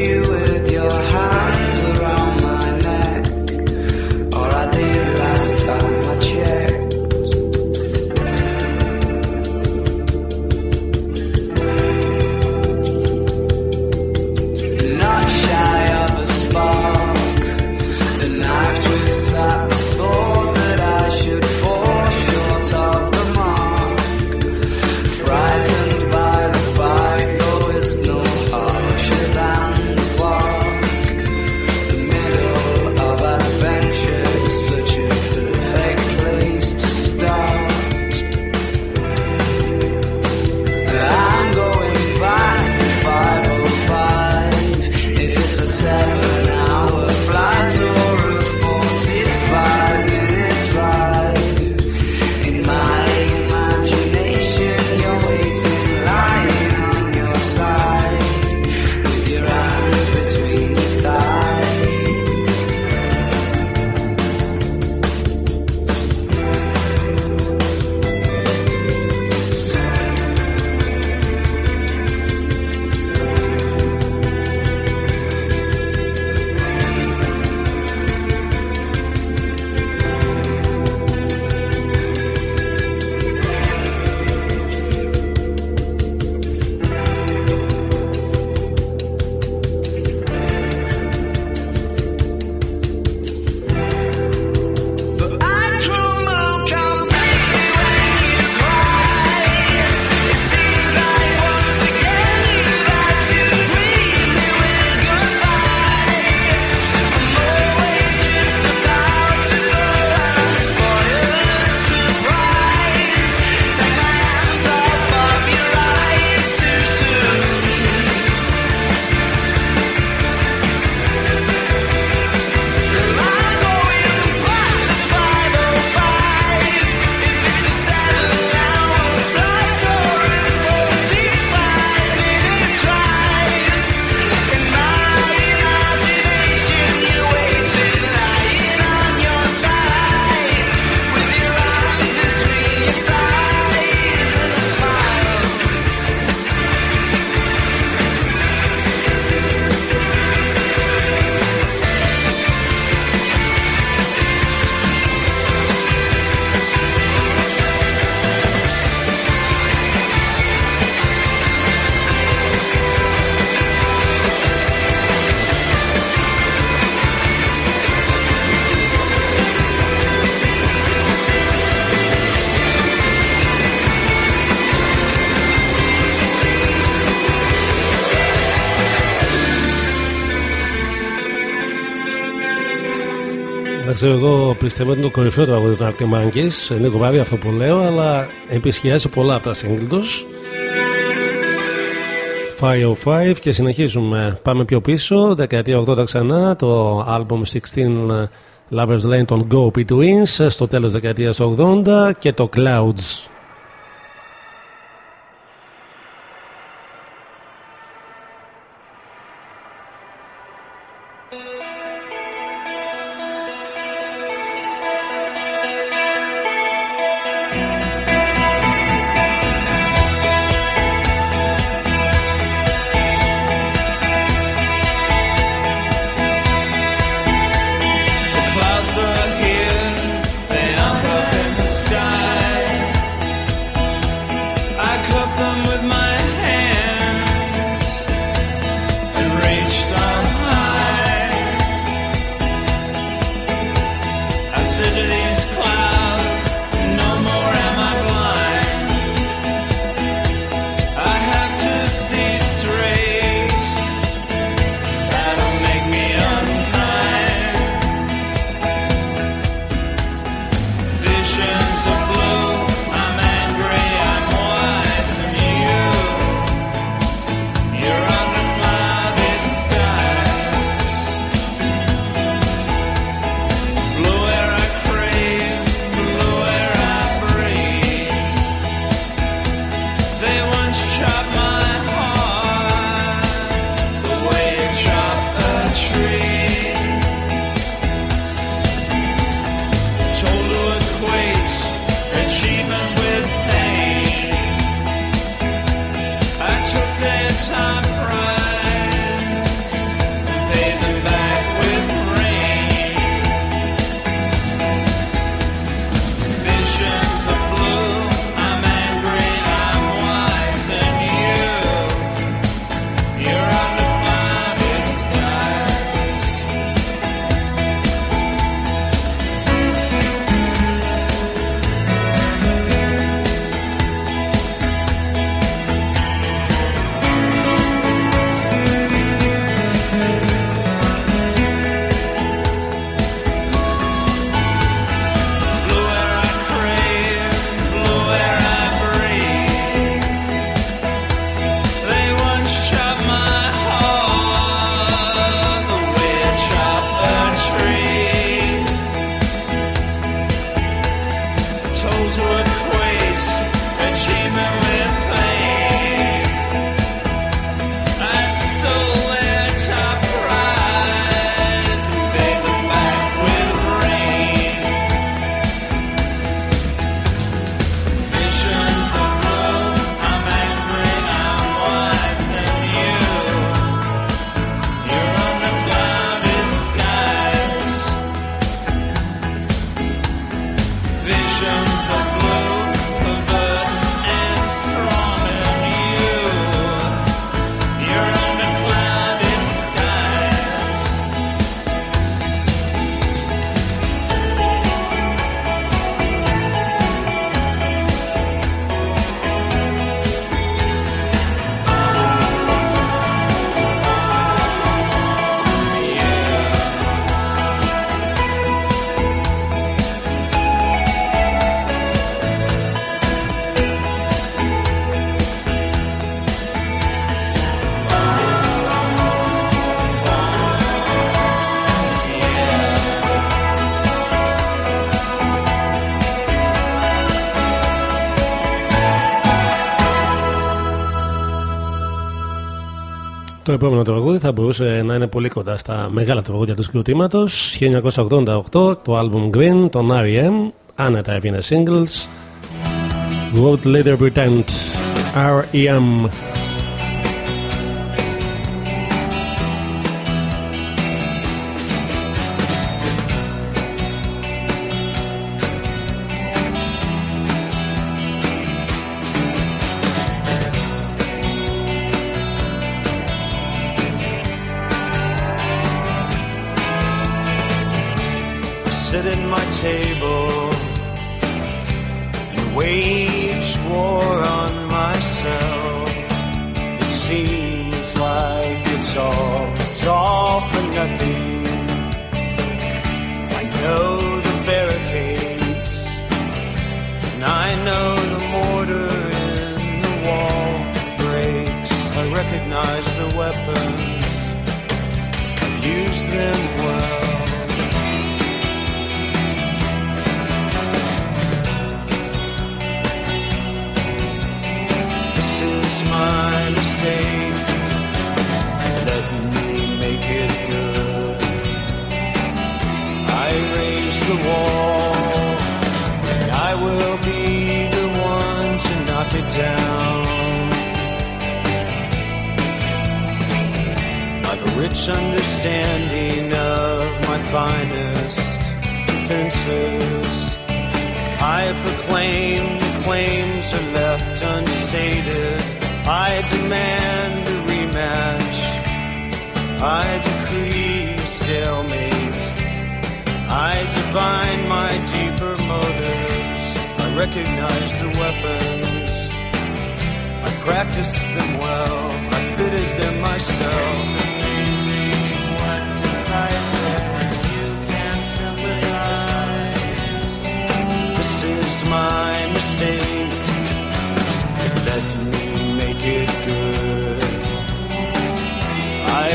S3: ξέρω εγώ, πιστεύω ότι είναι το κορυφαίο τραγούδι του Arctic Είναι λίγο βαρύ αυτό που λέω, αλλά επισχυάζει πολλά από τα σύγκλιτο. Fire
S18: oh Five και συνεχίζουμε. Πάμε πιο πίσω, δεκαετία ξανά, το album 16 Lovers Lane των Go P στο τέλος δεκαετίας 80 και το Clouds. επόμενο τραγούδι θα μπορούσε να είναι πολύ κοντά στα μεγάλα τραγούδια του συγκροτήματος. 1988 το album Green, τον R.E.M. Άνετα έβγαινε singles. Road Leader Pretend, R.E.M.
S19: it
S14: down. I've a rich understanding of my finest defenses. I proclaim the claims are left unstated. I demand a rematch. I decree stalemate. I divine my deeper motives. I recognize the weapons. Practiced them well. I fitted them myself. This is my mistake. Let me make it good. I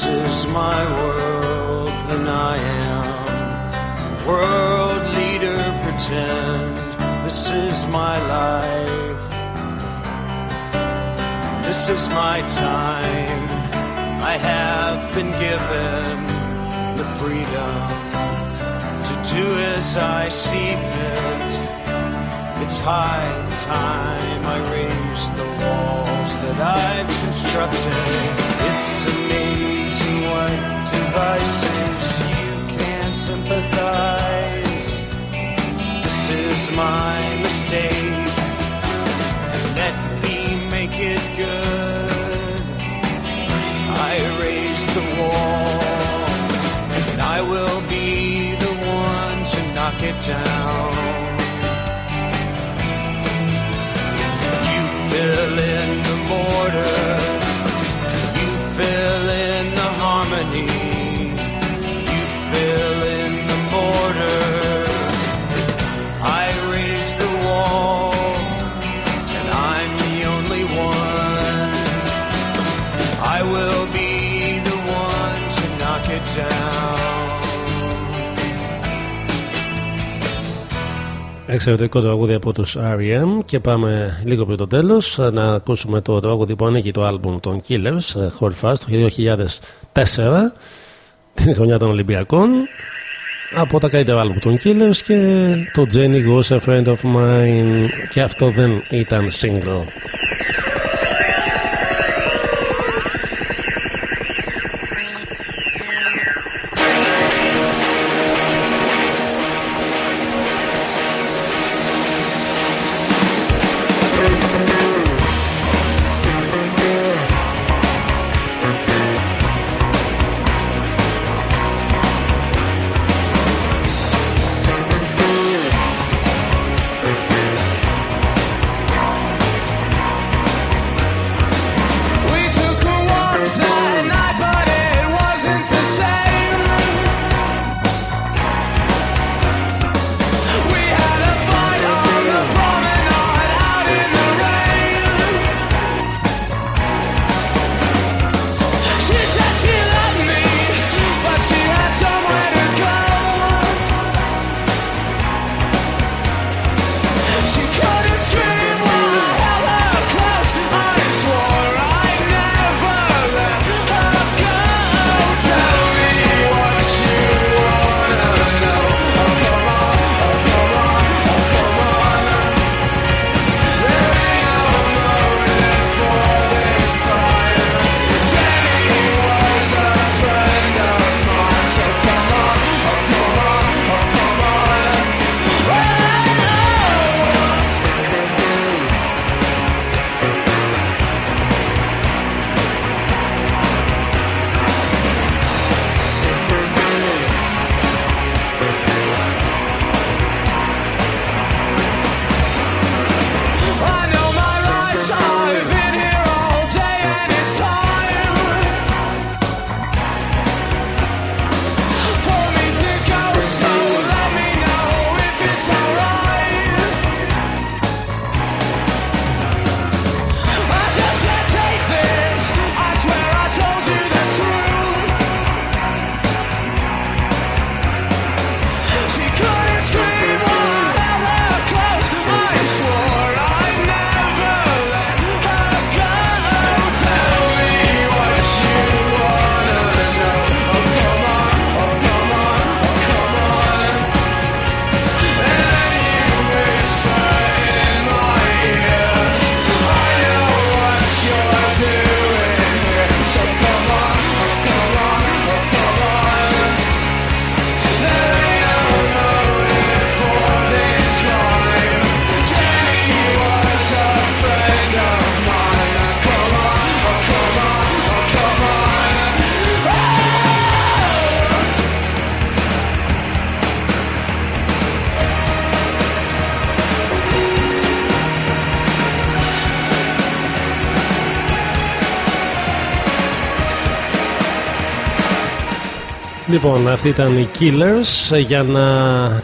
S14: This is my world, and I am a world leader. Pretend this is my life. This is my time. I have been given the freedom to do as I see fit. It's high time I raise the walls that I've constructed. What you can sympathize. This is my mistake. Let me make it good. I raise the wall, and I will be the one to knock it down. You fill in the mortar,
S3: Εξαιρετικό τραγούδι από τους R.E.M. και πάμε λίγο πριν το τέλος να ακούσουμε το τραγούδι που ανοίγει το άλμπουμ των Killers, Hold Fast, το 2004, την χρονιά των Ολυμπιακών, από τα καλύτερα άλμπουμ των Killers και το Jenny Was a Friend of Mine και αυτό δεν ήταν single. Λοιπόν, αυτοί ήταν οι Killers. Για να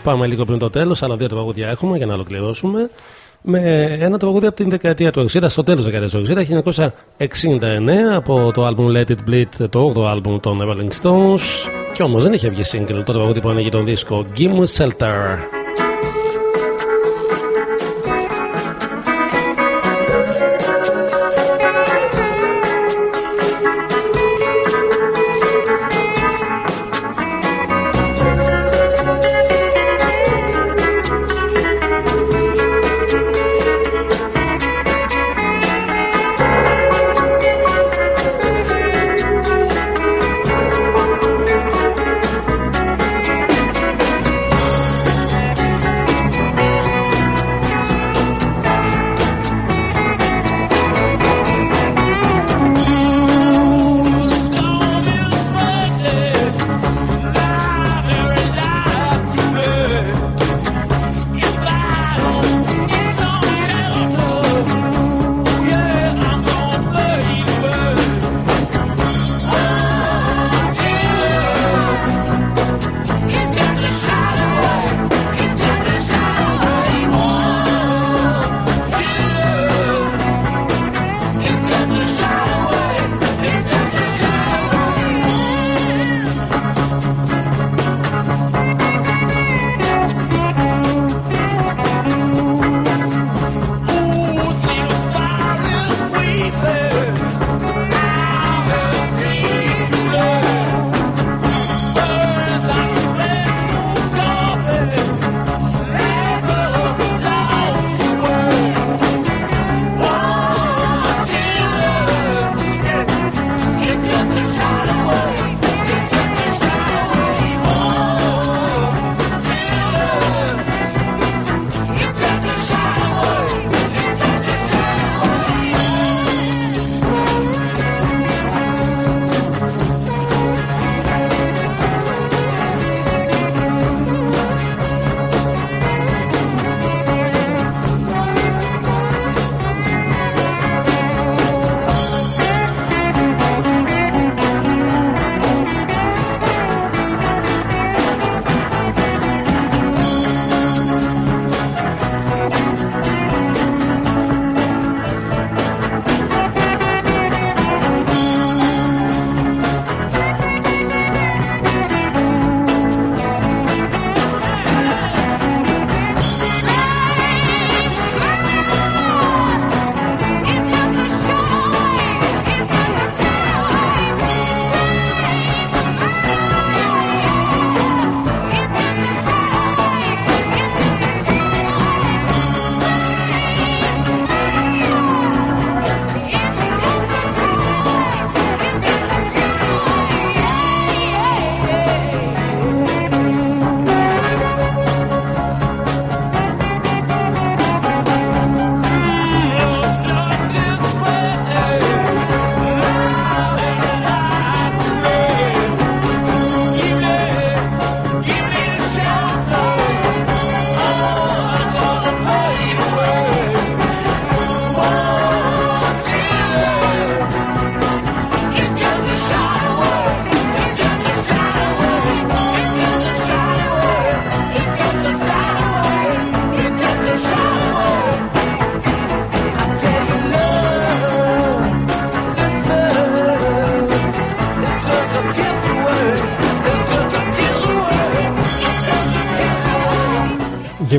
S3: πάμε λίγο πριν το τέλος, άλλα δύο τραγούδια έχουμε για να ολοκληρώσουμε. Με ένα τραγούδι από την δεκαετία του 60, στο τέλος της δεκαετίας του 60, 1969, από το album Let It Bleed, το 8ο album των Rolling Stones. Κι όμως δεν είχε βγει single το τραγούδι που ανοίγει τον δίσκο Give Me Shelter.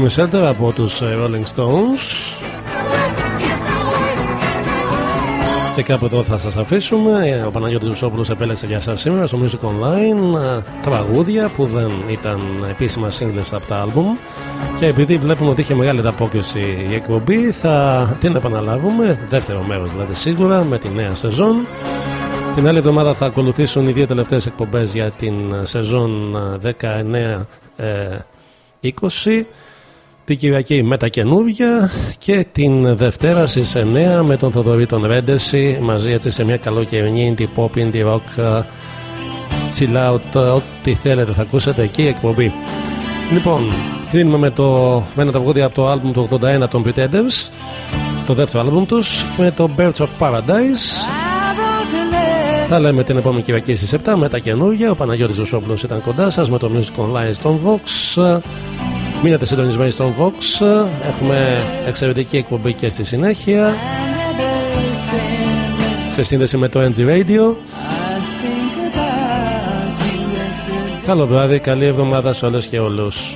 S3: Jimmy Center από τους ε, Rolling Stones. Και κάπου εδώ θα σας αφήσουμε. Ε, ο Παναγιώτης Βουσόπουλος επέλεξε για σας σήμερα στο Music Online ε, τραγούδια που δεν ήταν επίσημα singles από τα άλμπουμ. Και επειδή βλέπουμε ότι είχε μεγάλη ανταπόκριση η εκπομπή θα την επαναλάβουμε. Δεύτερο μέρος δηλαδή σίγουρα με τη νέα σεζόν. Την άλλη εβδομάδα θα ακολουθήσουν οι δύο τελευταίες εκπομπές για την σεζόν ε, 19-20 την Κυριακή με τα καινούργια και την Δευτέρα στις 9 με τον Θοδωρή τον Ρέντεση μαζί έτσι σε μια καλοκαιρινή indie pop, indie rock chill out, ό,τι θέλετε θα ακούσετε εκεί η εκπομπή. Λοιπόν, κλείνουμε με, το, με ένα τραγούδι από το άλμπουμ του 81 των Pretenders το δεύτερο άλμπουμ τους με το Birds of Paradise
S1: I brought a letter Τα λέμε την επόμενη Κυριακή στις 7 με τα καινούργια. Ο Παναγιώτης Βουσόπουλο ήταν κοντά σας με το Music Online στον Vox. Μείνετε συντονισμένοι στον Vox. Έχουμε εξαιρετική εκπομπή και στη συνέχεια. Σε σύνδεση με το NG Radio. Καλό βράδυ, καλή εβδομάδα σε όλες και όλους.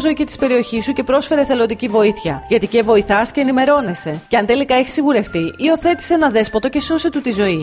S16: φιλοζωική της περιοχής σου και πρόσφερε θελοντική βοήθεια. Γιατί και βοηθάς και ενημερώνεσαι. Και αν τελικά έχεις σιγουρευτεί, υιοθέτησε ένα δέσποτο και σώσε του τη ζωή.